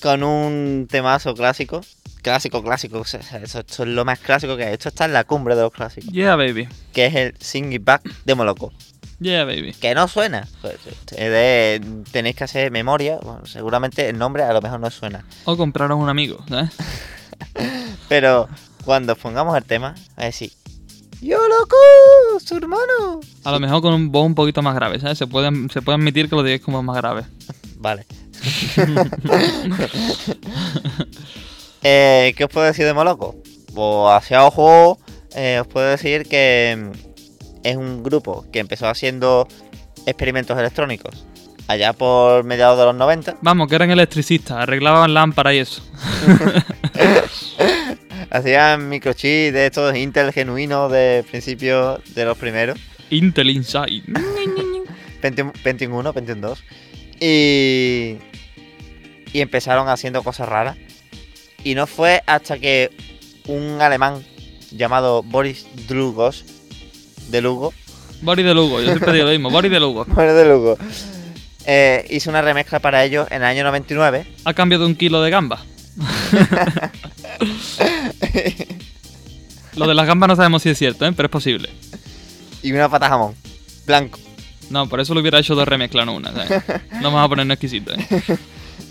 con un temazo clásico. Clásico, clásico, o sea, eso, esto es lo más clásico que hay. Esto está en la cumbre de los clásicos, Yeah, baby. que es el Sing It Back de Moloko. Yeah, baby. Que no suena. Pues, de- tenéis que hacer memoria. Bueno, seguramente el nombre a lo mejor no suena. O compraros un amigo, ¿sabes? <laughs> Pero cuando os pongamos el tema, a decir, ¡Yo loco! ¡Su hermano! A lo mejor con un voz un poquito más grave, ¿sabes? Se puede, se puede admitir que lo digáis como más grave. <laughs> Vale. <laughs> eh, ¿Qué os puedo decir de Moloco? Pues hacia ojo, eh, os puedo decir que es un grupo que empezó haciendo experimentos electrónicos allá por mediados de los 90. Vamos, que eran electricistas, arreglaban lámparas y eso. <laughs> Hacían microchips de estos Intel genuinos de principio de los primeros. Intel Inside. <laughs> <laughs> Pentium, Pentium 1, Pentium 2. Y, y empezaron haciendo cosas raras. Y no fue hasta que un alemán llamado Boris Drugos, de Lugo, Boris de Lugo, yo siempre digo lo mismo, Boris de Lugo. <laughs> Boris de Lugo, eh, hizo una remezcla para ellos en el año 99. A cambio de un kilo de gamba. <laughs> Lo de las gambas no sabemos si es cierto, ¿eh? pero es posible. Y una pata jamón, blanco. No, por eso lo hubiera hecho dos remezclas, no una. ¿sabes? No vamos a ponernos exquisitos. ¿eh? <laughs>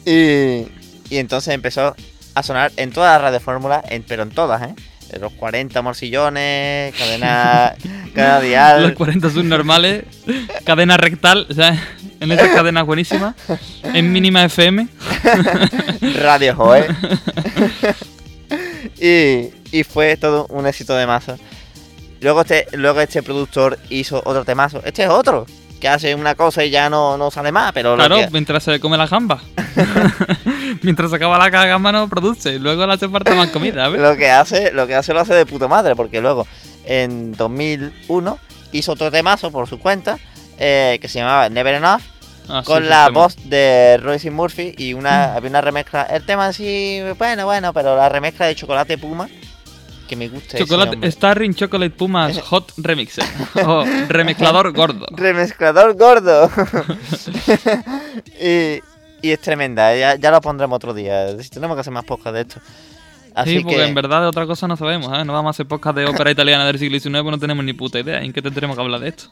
Y, y entonces empezó a sonar en todas las radiofórmulas, en, pero en todas, ¿eh? Los 40 morsillones, cadena, <laughs> cadena Los dial. 40 subnormales, cadena rectal, ¿sabes? En esas cadenas buenísimas. En mínima FM. <laughs> Radio Joe. y, y fue todo un éxito de masa. Luego este, luego este productor hizo otro temazo. Este es otro, que hace una cosa y ya no, no sale más, pero Claro, que- mientras se come la gamba. <laughs> <laughs> mientras se acaba la gamba no produce. Luego le hace falta más comida, ¿ves? lo que hace, lo que hace lo hace de puta madre, porque luego en 2001 hizo otro temazo por su cuenta eh, que se llamaba Never Enough Ah, con sí, la voz de Royce Murphy y una había una remezcla. El tema sí, bueno, bueno, pero la remezcla de Chocolate Puma que me gusta. ese Chocolate, nombre. Starring Chocolate Pumas <laughs> Hot Remixer. O remezclador gordo. Remezclador gordo. <laughs> y, y es tremenda, ya, ya lo pondremos otro día. Si tenemos que hacer más podcast de esto. Así sí, porque que en verdad de otra cosa no sabemos, ¿eh? No vamos a hacer podcast de ópera italiana del siglo XIX, pues no tenemos ni puta idea. ¿En qué tendremos que hablar de esto?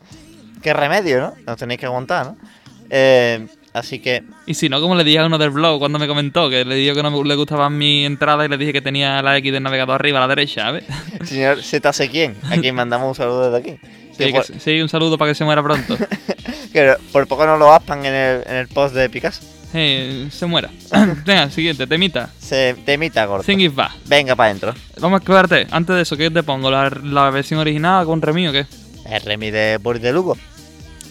qué remedio, ¿no? Nos tenéis que aguantar, ¿no? Eh, Así que. Y si no, como le dije a uno del blog cuando me comentó, que le dijo que no le gustaba mi entrada y le dije que tenía la X del navegador arriba a la derecha, ¿sabes? ¿eh? <laughs> Señor Z quién, a quien mandamos un saludo desde aquí. Sí, un saludo para que se muera pronto. <laughs> que por poco no lo aspan en el, en el post de Picasso. Se muera. <coughs> Venga, siguiente, temita. Se, temita, gordo. Sing it back. Venga, para adentro. Vamos a quedarte. Antes de eso, ¿qué te pongo? ¿La, la versión original con Remi o qué? El Remi de Boris de Lugo.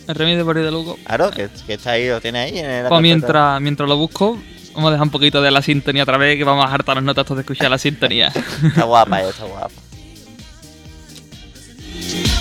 El remix de Boris de Lugo. Claro, que, está ahí, lo tiene ahí. En pues mientras, mientras lo busco, vamos a dejar un poquito de la sintonía otra vez, que vamos a hartarnos notas de escuchar la sintonía. está guapa, eh, está guapa. <laughs>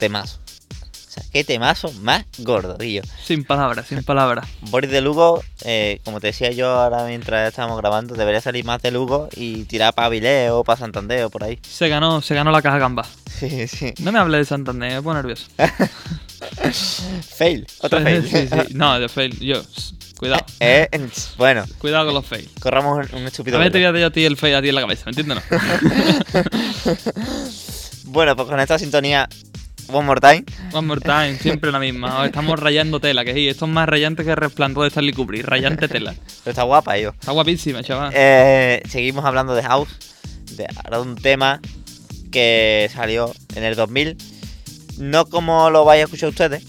temazo. O sea, qué temazo más gordo, tío. Sin palabras, sin palabras. Boris de Lugo, eh, como te decía yo ahora mientras estábamos grabando, debería salir más de Lugo y tirar para Avilés o para Santander o por ahí. Se ganó, se ganó la caja gamba. Sí, sí. No me hable de Santander, me pongo nervioso. <laughs> Fail, otro Sí, fail. sí, sí. No, de fail. Yo, cuidado. <laughs> Eh, bueno, Cuidado con los fail. corramos un, un estúpido. A ver, te voy a dar a ti el fail a ti en la cabeza, ¿me entiendes? No? <laughs> Bueno, pues con esta sintonía, One More Time. One more time, siempre la misma. <laughs> Estamos rayando tela, que sí, esto es más rayante que el resplandor de Stanley Kubrick. Rayante tela. Pero está guapa, yo. Está guapísima, chaval. Eh, seguimos hablando de House, de ahora de un tema que salió en el 2000, no como lo vais a escuchar ustedes,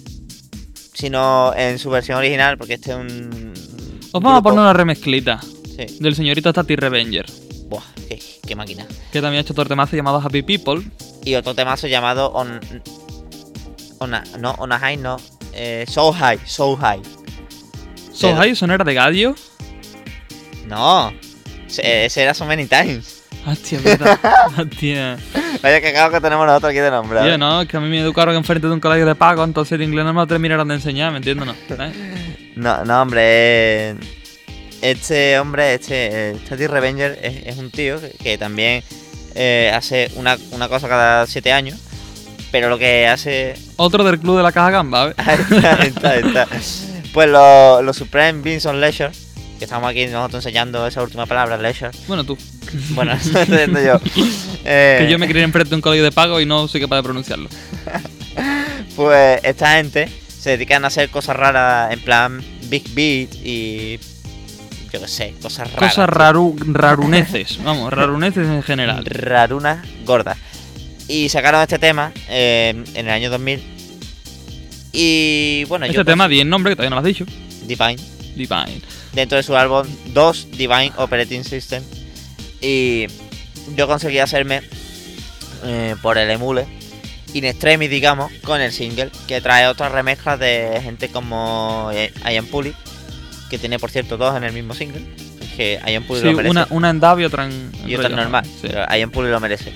sino en su versión original, porque este es un... Os vamos a poner una remezclita Sí. del señorito Tati Revenger, Buah, qué, qué máquina. que también ha hecho otro temazo llamado Happy People. Y otro temazo llamado On... On a- no, On a High, no. Eh, so High, So High. So Pero- High, ¿eso no era de Gadio? No, ese era So Many Times. Hostia, puta. <laughs> Hostia. Vaya que cago que tenemos nosotros aquí de nombre. Tío, no, es que a mí me educaron enfrente de un colegio de pago, entonces el inglés no me lo terminaron de enseñar, ¿me entiendes? No, ¿sabes? No, no, hombre. eh, Este hombre, este, eh, Teddy Revenger, es, es un tío que, que también eh, hace una, una cosa cada siete años. Pero lo que hace. Otro del club de la caja gamba, ¿ves? Ahí está, ahí está, ahí está. <laughs> Pues los lo Supreme Beans on Leisure. Que estamos aquí nosotros enseñando esa última palabra, Leisure. Bueno, tú. Bueno, <laughs> eso entiendo yo. <laughs> Eh, Que yo me crié enfrente de un colegio de pago y no soy capaz de pronunciarlo. Pues esta gente se dedican a hacer cosas raras en plan Big Beat y. Yo qué sé, cosas raras. Cosas raru, raruneces, vamos, raruneces en general. rarunas gordas. Y sacaron este tema eh, en el año 2000. Y bueno, Este yo tema, di el nombre, que todavía no lo has dicho. Divine, Divine. dentro de su álbum 2 Divine Operating System. Y yo conseguí hacerme eh, por el emule in extremis, digamos, con el single que trae otras remezclas de gente como eh, Ian Puli, que tiene por cierto dos en el mismo single. Que Ian Puli Sí, lo merece. una, una en DAV y otra en. en y otra rollo normal. Sí. Pero Ian lo merece.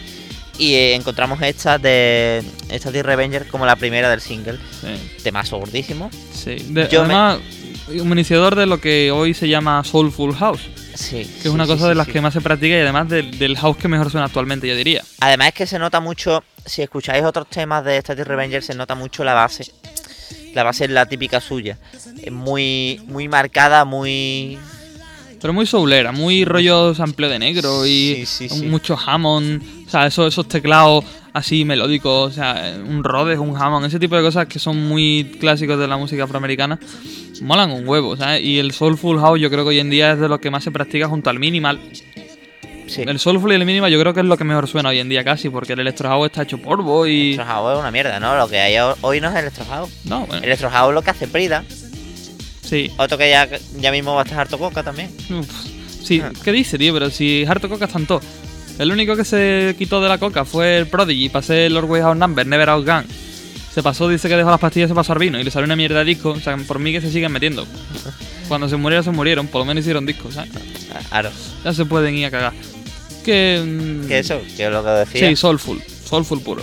Y eh, encontramos esta de esta de Revenger como la primera del single. sí, Temazo gordísimo. sí. De- Yo me- además, un iniciador de lo que hoy se llama Soulful House, Sí. que es una cosa de las que más se practica y además del, del house que mejor suena actualmente, yo diría. Además es que se nota mucho, si escucháis otros temas de Static Revenger, se nota mucho la base. La base es la típica suya. Es muy, muy marcada, muy... Pero muy soulera, muy rollo sampleo de negro y Sí, sí, sí. mucho Hammond, o sea, esos, esos teclados así melódicos, o sea, un Rhodes, un Hammond, ese tipo de cosas que son muy clásicos de la música afroamericana, molan un huevo, ¿sabes? Y el Soulful House yo creo que hoy en día es de lo que más se practica junto al Minimal. Sí. El Soulful y el Minimal yo creo que es lo que mejor suena hoy en día casi, porque el Electro House está hecho polvo y... Electro House es una mierda, ¿no? Lo que hay ho- hoy no es Electro House. No, bueno, Electro House es lo que hace Prida. Sí. Otro que ya, ya mismo va a estar harto coca también. Uf, Sí, ¿qué dice, tío? Pero si harto coca están todos. El único que se quitó de la coca fue el Prodigy. Pasé el Always Outnumber, Never Outgun. Se pasó, dice que dejó las pastillas y se pasó al vino. Y le salió una mierda de disco. O sea, por mí que se siguen metiendo. <laughs> Cuando se murieron, se murieron. Por lo menos hicieron discos, ¿sabes? Ah, Aro. Ya se pueden ir a cagar. Que. mm, Que eso, que es lo que decía. Sí, Soulful. Soulful puro.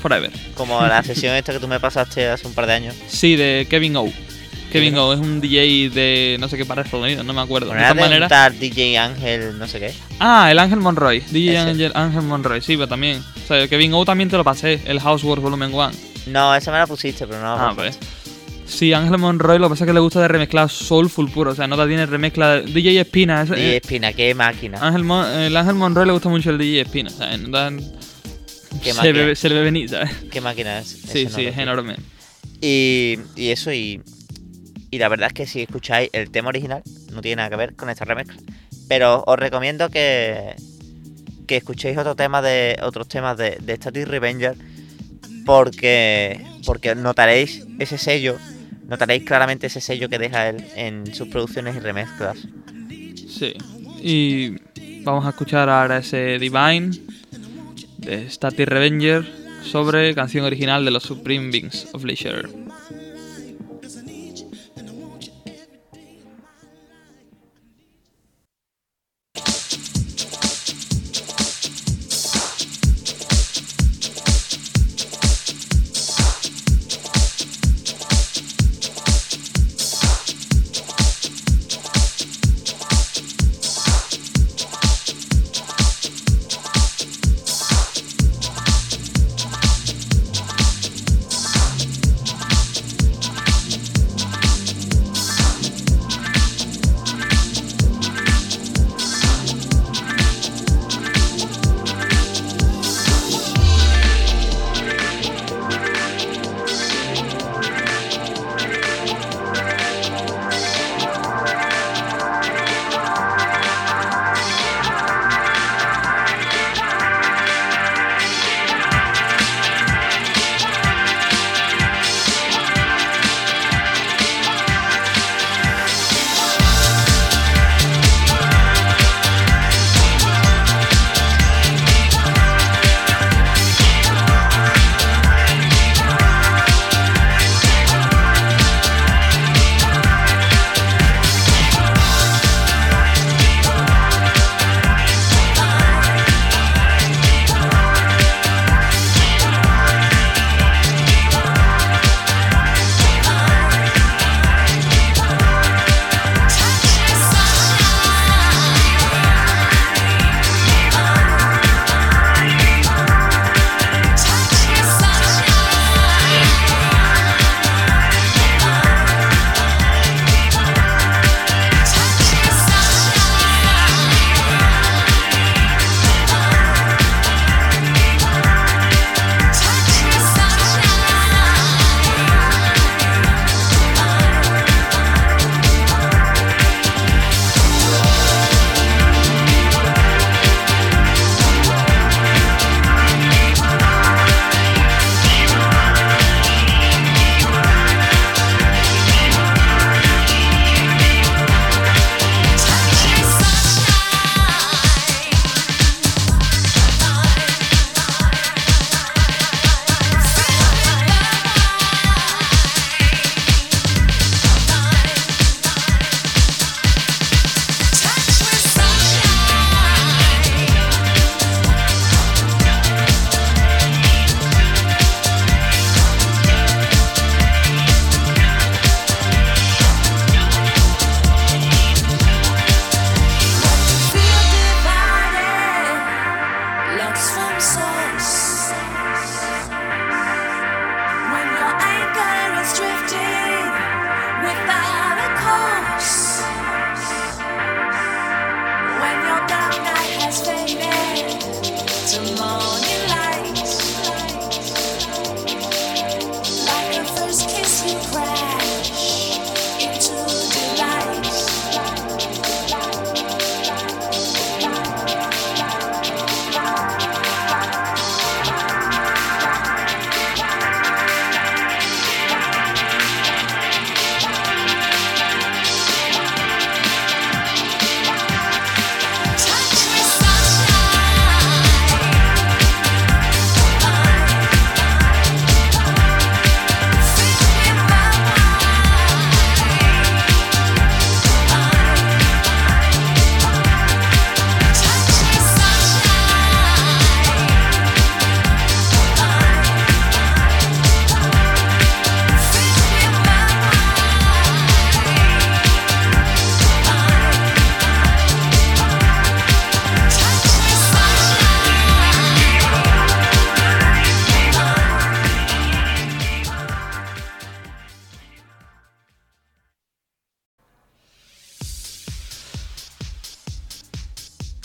Forever. Como la sesión <laughs> esta que tú me pasaste hace un par de años. Sí, de Kevin O. Kevin Kevin O es un DJ de no sé qué para Estados Unidos, no me acuerdo. Bueno, De era todas de un maneras. tal DJ Ángel, no sé qué. Ah, el Ángel Monroy. DJ. Ángel, Ángel Monroy, sí, pero también. O sea, el Kevin O también te lo pasé, el Housework Volumen 1. No, esa me la pusiste, pero no. Ah, pues. Sí, Ángel Monroy lo que pasa es que le gusta de remezclar soulful puro, o sea, nota tiene remezcla de DJ Espina. DJ Espina, qué máquina. Ángel Mon- el Ángel Monroy le gusta mucho el DJ Espina, ¿sabes? Nota- Qué se, máquina. ve, se le ve venir, ¿sabes? Qué máquina es. Sí, ese sí, es enorme. Y, y eso, y, y la verdad es que si escucháis el tema original, no tiene nada que ver con esta remezcla. Pero os recomiendo que, que escuchéis otro tema de, otros temas de, de Static Revenger porque, porque notaréis ese sello, notaréis claramente ese sello que deja él en sus producciones y remezclas. Sí. Y vamos a escuchar ahora ese Divine de Static Revenger sobre canción original de los Supreme Beings of Leisure.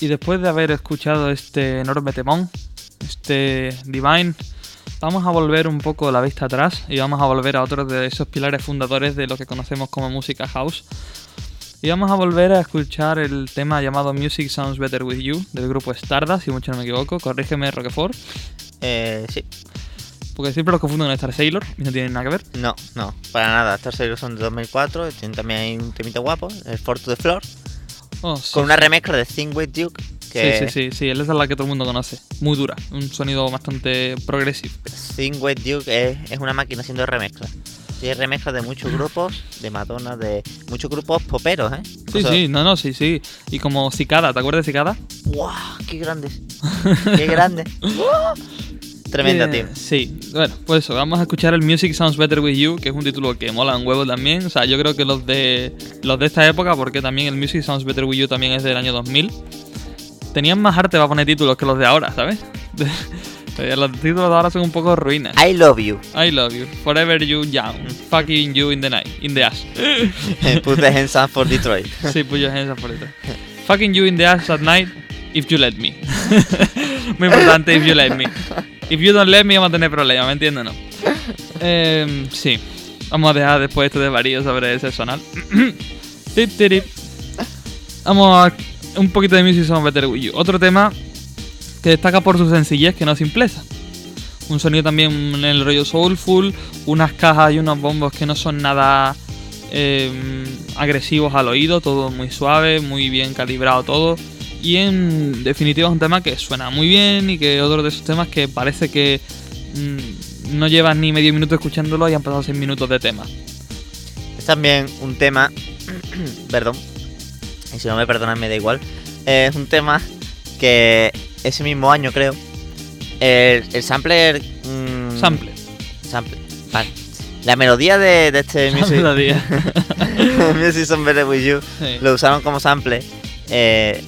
Y después de haber escuchado este enorme temón, este Divine, vamos a volver un poco la vista atrás y vamos a volver a otro de esos pilares fundadores de lo que conocemos como música house. Y vamos a volver a escuchar el tema llamado Music Sounds Better With You del grupo Stardust, si mucho no me equivoco. Corrígeme, Roquefort, Eh, sí. porque siempre los confundo con Star Sailor y no tienen nada que ver. No, no, para nada. Star Sailor son de 2004. Tienen también ahí un temita guapo, el Fort to the Floor. Oh, sí, Con una sí. remezcla de Thing with Duke. Que Sí, sí, sí, sí, esa es la que todo el mundo conoce. Muy dura, un sonido bastante progresivo. Thing with Duke es, es una máquina haciendo remezcla. Tiene remezcla de muchos grupos, de Madonna, de muchos grupos poperos, ¿eh? Sí, sí, no, no, sí, sí. Y como Cicada, ¿te acuerdas de Cicada? ¡Guau! ¡Qué grande! ¡Qué grande! ¡Guau! <laughs> Tremenda, tío. Sí, bueno, pues eso, vamos a escuchar el Music Sounds Better With You, que es un título que mola un huevo también. O sea, yo creo que los de los de esta época, porque también el Music Sounds Better With You también es del año 2000, tenían más arte para poner títulos que los de ahora, ¿sabes? <laughs> Los títulos de ahora son un poco ruinas. I love you. I love you, forever you young, fucking you in the night, in the ass. <laughs> Put the hands up for Detroit. <laughs> Sí, put your hands up for it. Fucking you in the ass at night if you let me. Muy importante, if you let me. If you don't let me, vamos a tener problemas, ¿me entiendes o no? <laughs> Em, sí. Vamos a dejar después este desvarío sobre ese <clears throat> tirip. Vamos a un poquito de Music Sound Better With You. Otro tema que destaca por su sencillez, que no simpleza. Un sonido también en el rollo soulful, unas cajas y unos bombos que no son nada eh, agresivos al oído, todo muy suave, muy bien calibrado todo. Y en definitiva es un tema que suena muy bien y que otro de esos temas que parece que mm, no llevas ni medio minuto escuchándolo y han pasado 6 minutos de tema. Es también un tema. <clears throat> perdón. Y si no me perdonan, me da igual. Es un tema que ese mismo año, creo. El, el sampler. mm, Sample. sample. Vale. La melodía de, de este music, la día. <laughs> music With You Sí. lo usaron como sample. Eh,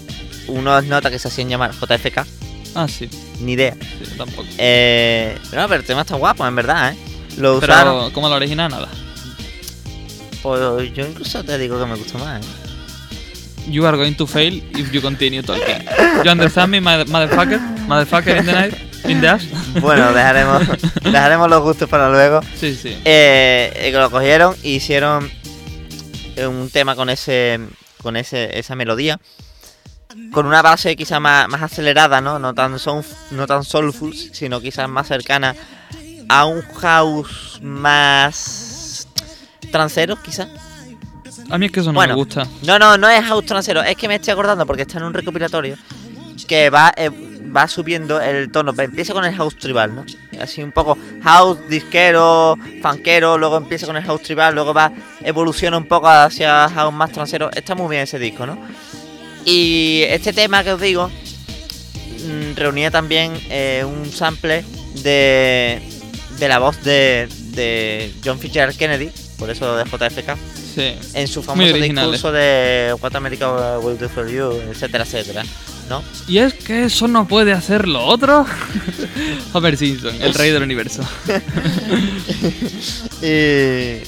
unas notas que se hacían llamar JFK. Ah, sí, Ni idea. sí, tampoco. Eh, no, pero el tema está guapo, en verdad, ¿eh? Lo usaron. Pero como la original, nada. Pues yo incluso te digo que me gusta más, ¿eh? You are going to fail if you continue talking. You understand me, mother- motherfucker? Motherfucker in the night? In the ass? Bueno, dejaremos, <laughs> dejaremos los gustos para luego. Sí, sí. Eh, lo cogieron e hicieron un tema con ese con ese esa melodía con una base quizás más, más acelerada no no tan soul, no tan soulful sino quizás más cercana a un house más transero quizás A mí es que eso no Bueno. me gusta. no no no es house transero es que me estoy acordando porque está en un recopilatorio que va eh, va subiendo el tono empieza con el house tribal no así un poco house disquero funkero luego empieza con el house tribal luego va evoluciona un poco hacia house más transero está muy bien ese disco no y este tema que os digo mm, reunía también eh, un sample de de la voz de, de John Fitzgerald Kennedy por eso de JFK Sí. en su famoso discurso de What America Will Do For You, etcétera, etcétera, ¿no? Y es que eso no puede hacer lo otro. <laughs> Homer Simpson, el rey del universo. <laughs> y,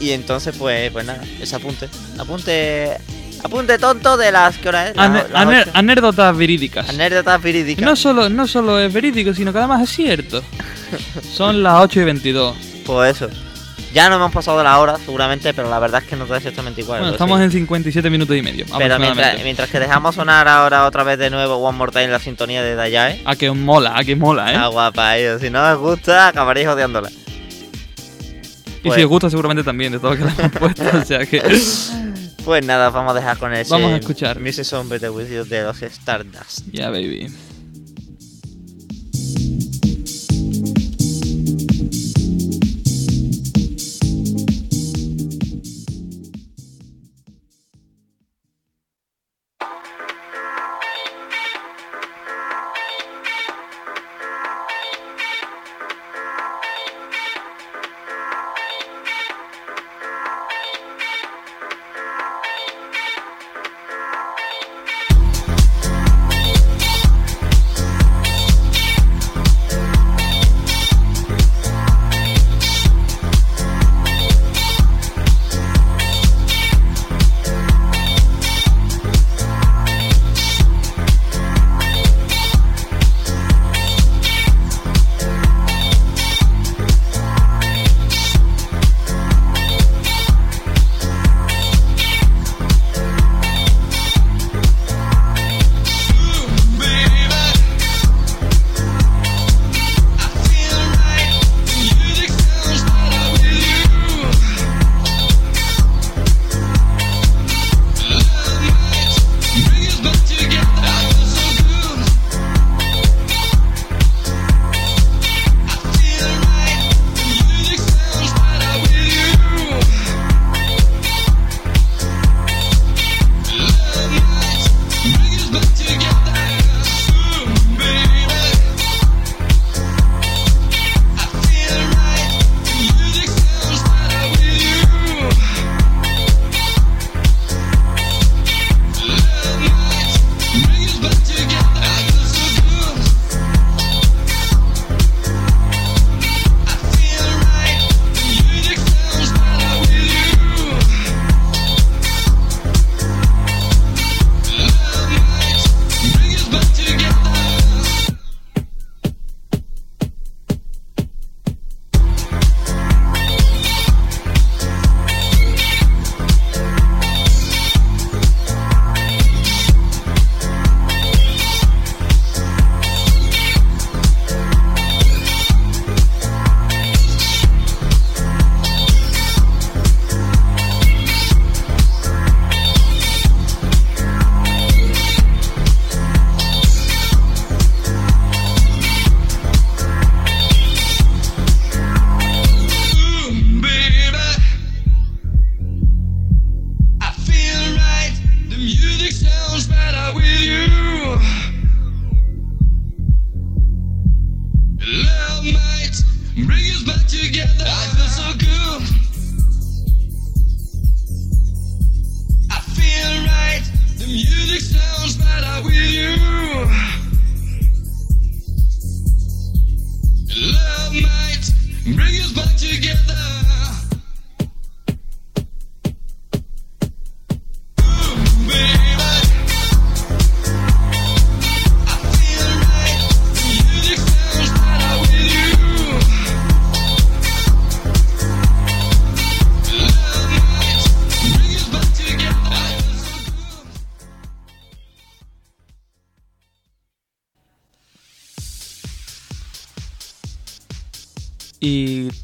y entonces, pues, pues nada, ese apunte, apunte, apunte tonto de las que hora es, Ane- ane- ocho. anécdotas verídicas. anécdotas verídicas. No solo, no solo es verídico, sino que además es cierto. <laughs> Son las 8 y 22. Pues eso. Ya no hemos pasado de la hora, seguramente, pero la verdad es que no da exactamente igual. Bueno, pues estamos sí. en 57 minutos y medio. Pero mientras, mientras que dejamos sonar ahora otra vez de nuevo One More Time la sintonía de Dayae. A que os mola, a que mola, ¿eh? Ah, guapa, ellos. Si no os gusta, acabaréis odiándola. y pues- si os gusta, seguramente también, de todo lo que le hemos <laughs> puesto. O sea que. <laughs> Pues nada, vamos a dejar con ese Vamos a escuchar. Sound Better With You de los Stardust. Ya, baby.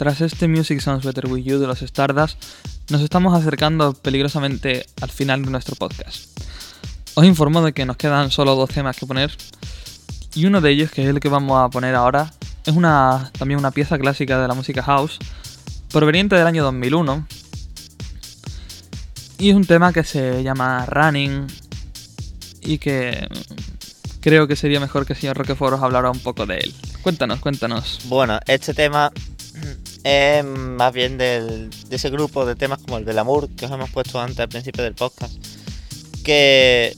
Tras este Music Sounds Better With You de los Stardust, nos estamos acercando peligrosamente al final de nuestro podcast. Os informo de que nos quedan solo dos temas que poner. Y uno de ellos, que es el que vamos a poner ahora, es una, también una pieza clásica de la música house, proveniente del año 2001. Y es un tema que se llama Running y que creo que sería mejor que el señor Roquefort os hablara un poco de él. Cuéntanos, cuéntanos. Bueno, este tema es más bien del- de ese grupo de temas como el del amor que os hemos puesto antes al principio del podcast. Que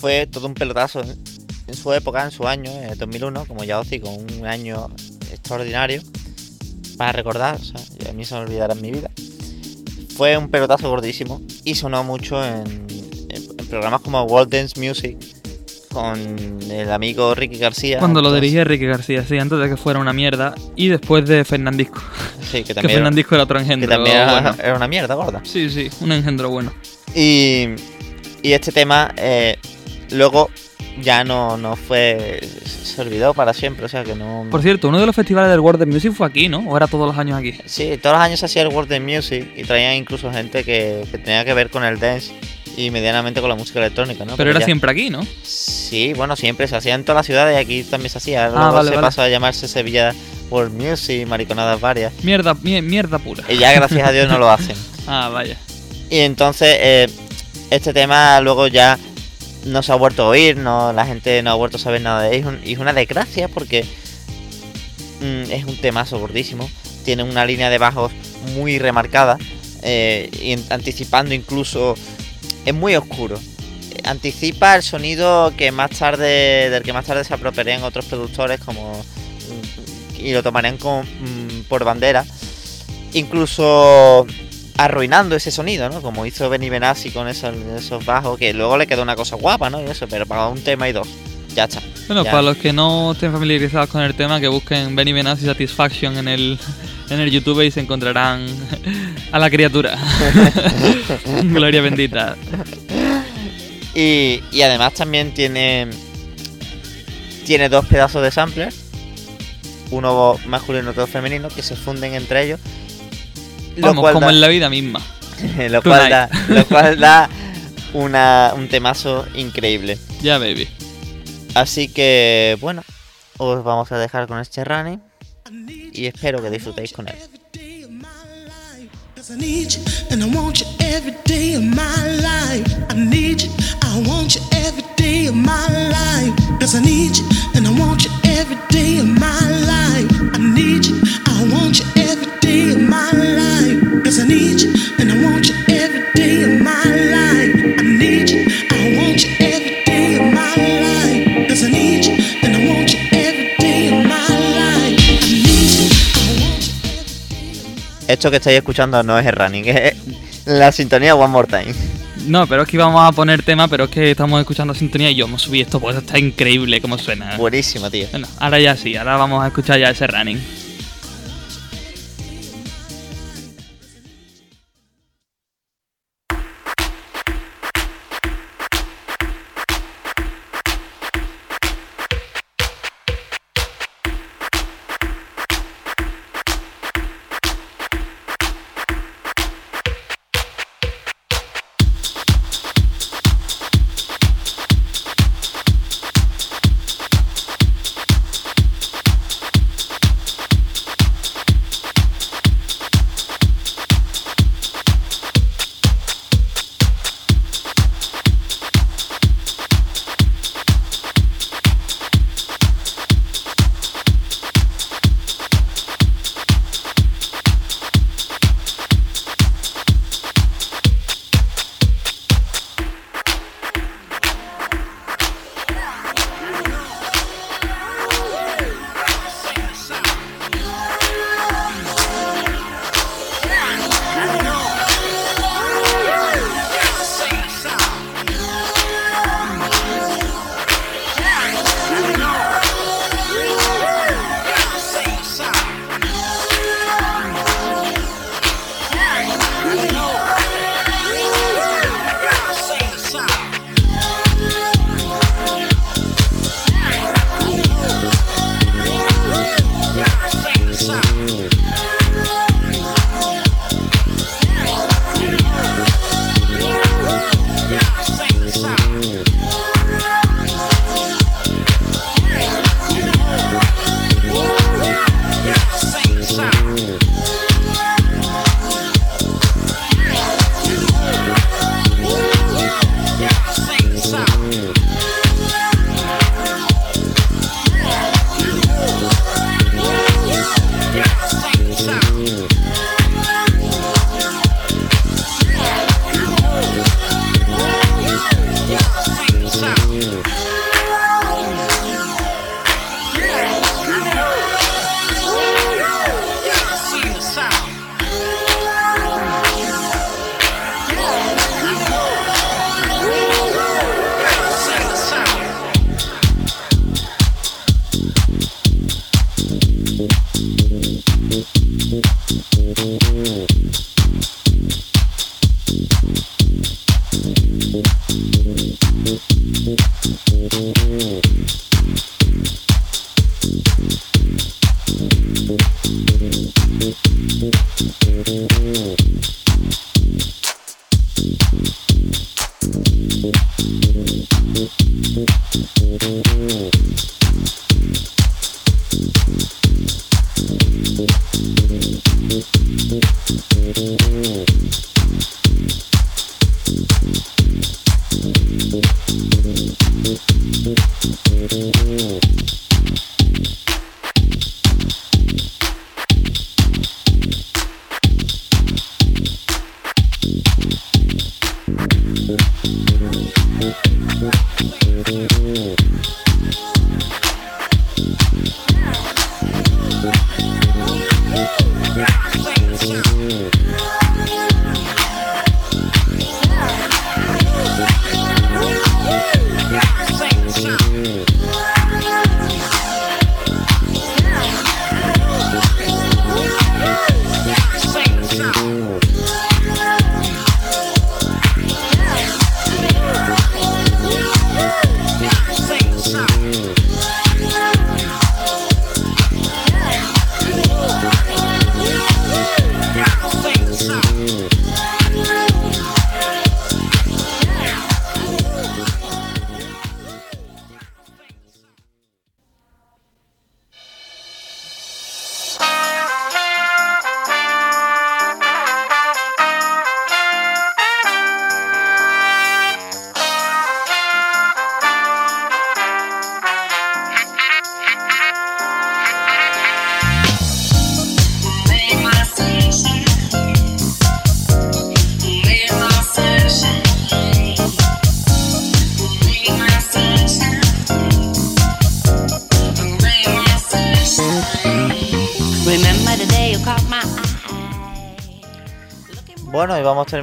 fue todo un pelotazo en, en su época, en su año, en el 2001, como ya os digo, un año extraordinario para recordar, o sea, a mí se me olvidará en mi vida. Fue un pelotazo gordísimo y sonó mucho en programas como World Dance Music con el amigo Ricky García. Cuando lo dirigía Ricky García, sí, antes de que fuera una mierda. Y después de Fernandisco. Sí, que <laughs> Que también, era- Fernandisco era otro que engendro. también era, bueno. era una mierda gorda. Sí, sí, un engendro bueno. Y, y este tema eh, luego ya no, no fue. Se olvidó para siempre, o sea que no. Por cierto, uno de los festivales del World of Music fue aquí, ¿no? ¿O era todos los años aquí? Sí, todos los años se hacía el World of Music y traían incluso gente que, que tenía que ver con el dance y medianamente con la música electrónica, ¿no? Pero era ya- siempre aquí, ¿no? Sí, bueno, siempre se hacía en todas las ciudades y aquí también se hacía. Luego Ah, vale, se vale. pasó a llamarse Sevilla World Music, mariconadas varias. Mierda, mie- mierda pura. Y ya gracias a Dios no lo <laughs> hacen. Ah, vaya. Y entonces eh, este tema luego ya no se ha vuelto a oír, no, la gente no ha vuelto a saber nada de él. Y es un- es una desgracia porque mm, es un temazo gordísimo. Tiene una línea de bajos muy remarcada. eh, y anticipando incluso... Es muy oscuro. Anticipa el sonido que más tarde del que más tarde se apropiarían otros productores como mm, y lo tomarían como, mm, por bandera incluso arruinando ese sonido, ¿no? Como hizo Benny Benassi con esos, esos bajos, que luego le quedó una cosa guapa, ¿no? Y eso, pero para un tema y dos, ya está. Bueno, Ya. para los que no estén familiarizados con el tema, que busquen Benny Benassi Satisfaction en el, en el YouTube y se encontrarán <laughs> a la criatura. <laughs> Gloria bendita. Y, y además también tiene tiene dos pedazos de sampler, uno masculino y otro femenino, que se funden entre ellos. Lo Vamos, cual como da- en la vida misma. <laughs> lo cual da, lo cual da una, un temazo increíble. Ya, baby. Así que, bueno, os vamos a dejar con este running y espero que disfrutéis con él. I need you and I want you every day of my life. I need you, I want you every day of my life. Cause I need you and I want you every day of my life. I need you, I want you every day of my life. Esto que estáis escuchando no es el running, es la sintonía One More Time. No, pero es que íbamos a poner tema, pero es que estamos escuchando sintonía y yo me subí esto, pues está increíble como suena. Buenísimo, tío. Bueno, ahora ya sí, ahora vamos a escuchar ya ese running.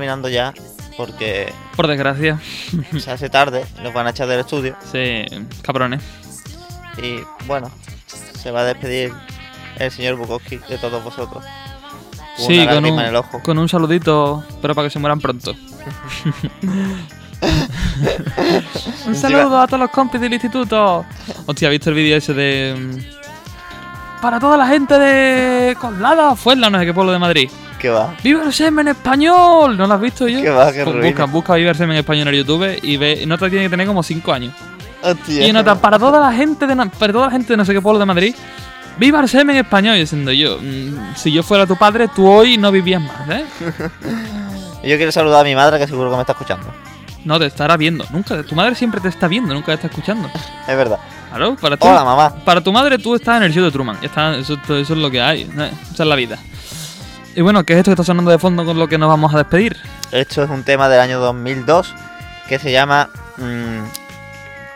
Terminando ya, porque Por desgracia. se hace tarde, nos van a echar del estudio. Sí, cabrones. Y bueno, se va a despedir el señor Bukowski de todos vosotros. Con Sí, con un, en el ojo. con un saludito, pero para que se mueran pronto. <laughs> un saludo a todos los compis del instituto. Hostia, ¿has visto el vídeo ese de. mm, Para toda la gente de Colada, Fuenla, no sé qué pueblo de Madrid. ¿Qué va? ¡Viva el semen español! ¿No lo has visto yo? Qué va, qué Pues busca, busca Viva el semen español en YouTube y ve. Nota tiene que tener como 5 años. Hostia. Y nota, para toda la gente de no- para toda la gente de no sé qué pueblo de Madrid, viva el semen español. Diciendo yo, mm, si yo fuera tu padre, tú hoy no vivías más, ¿eh? <laughs> Yo quiero saludar a mi madre, que seguro que me está escuchando. No, te estará viendo. Nunca, tu madre siempre te está viendo, nunca te está escuchando. Es verdad. Para. Hola, mamá. Para tu madre tú estás en el show de Truman. Está, eso, eso es lo que hay. ¿eh? Esa es la vida. Y bueno, ¿qué es esto que está sonando de fondo con lo que nos vamos a despedir? Esto es un tema del año 2002 que se llama. mm,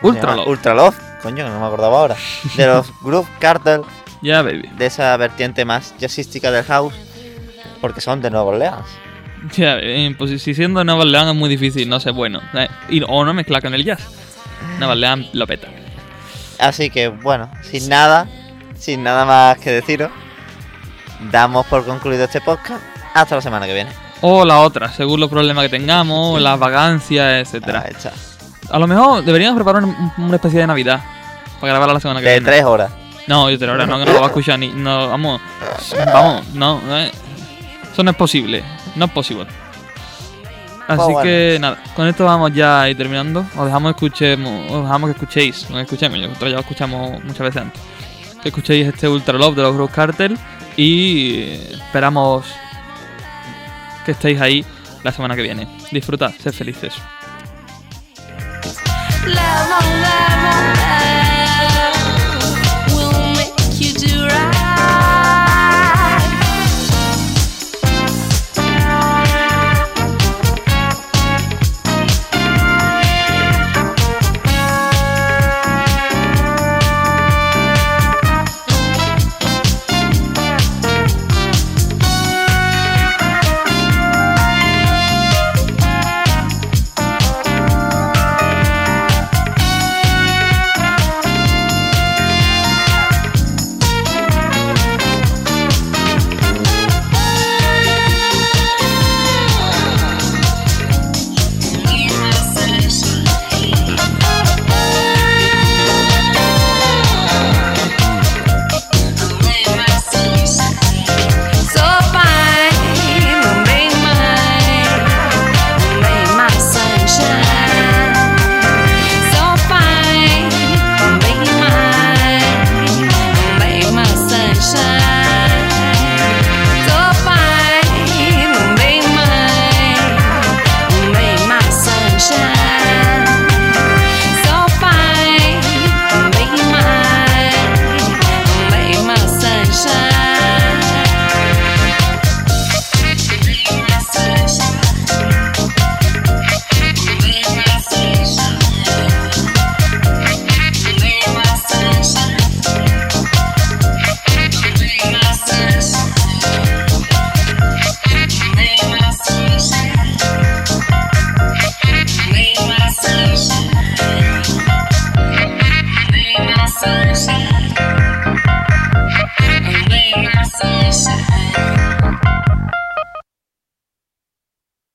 ¿cómo se Ultra llama? Love. Ultra Love. Coño, que no me acordaba ahora. De los <laughs> Groove Cartel, Ya, baby. de esa vertiente más jazzística del house. Porque son de Nueva Orleans. Ya, pues si siendo Nueva Orleans es muy difícil, no sé, bueno. eh, o no mezclar con el jazz. Nueva Orleans lo peta. Así que bueno, sin nada, sin nada más que deciros, damos por concluido este podcast. Hasta la semana que viene. O la otra, según los problemas que tengamos, las vagancias, etcétera. A lo mejor deberíamos preparar un- una especie de Navidad para grabarla la semana que De viene. tres horas. No, yo te lo no, que no lo va a escuchar ni. No, vamos. Vamos, no. eh, Eso no es posible. No es posible. Así Pues bueno. que nada, con esto vamos ya ir terminando. Os dejamos, escuchemos, os dejamos que escuchéis, no escuchemos, nosotros ya lo escuchamos muchas veces antes. Que escuchéis este Ultra Love de los Groove Cartel y esperamos que estéis ahí la semana que viene. Disfrutad, sed felices.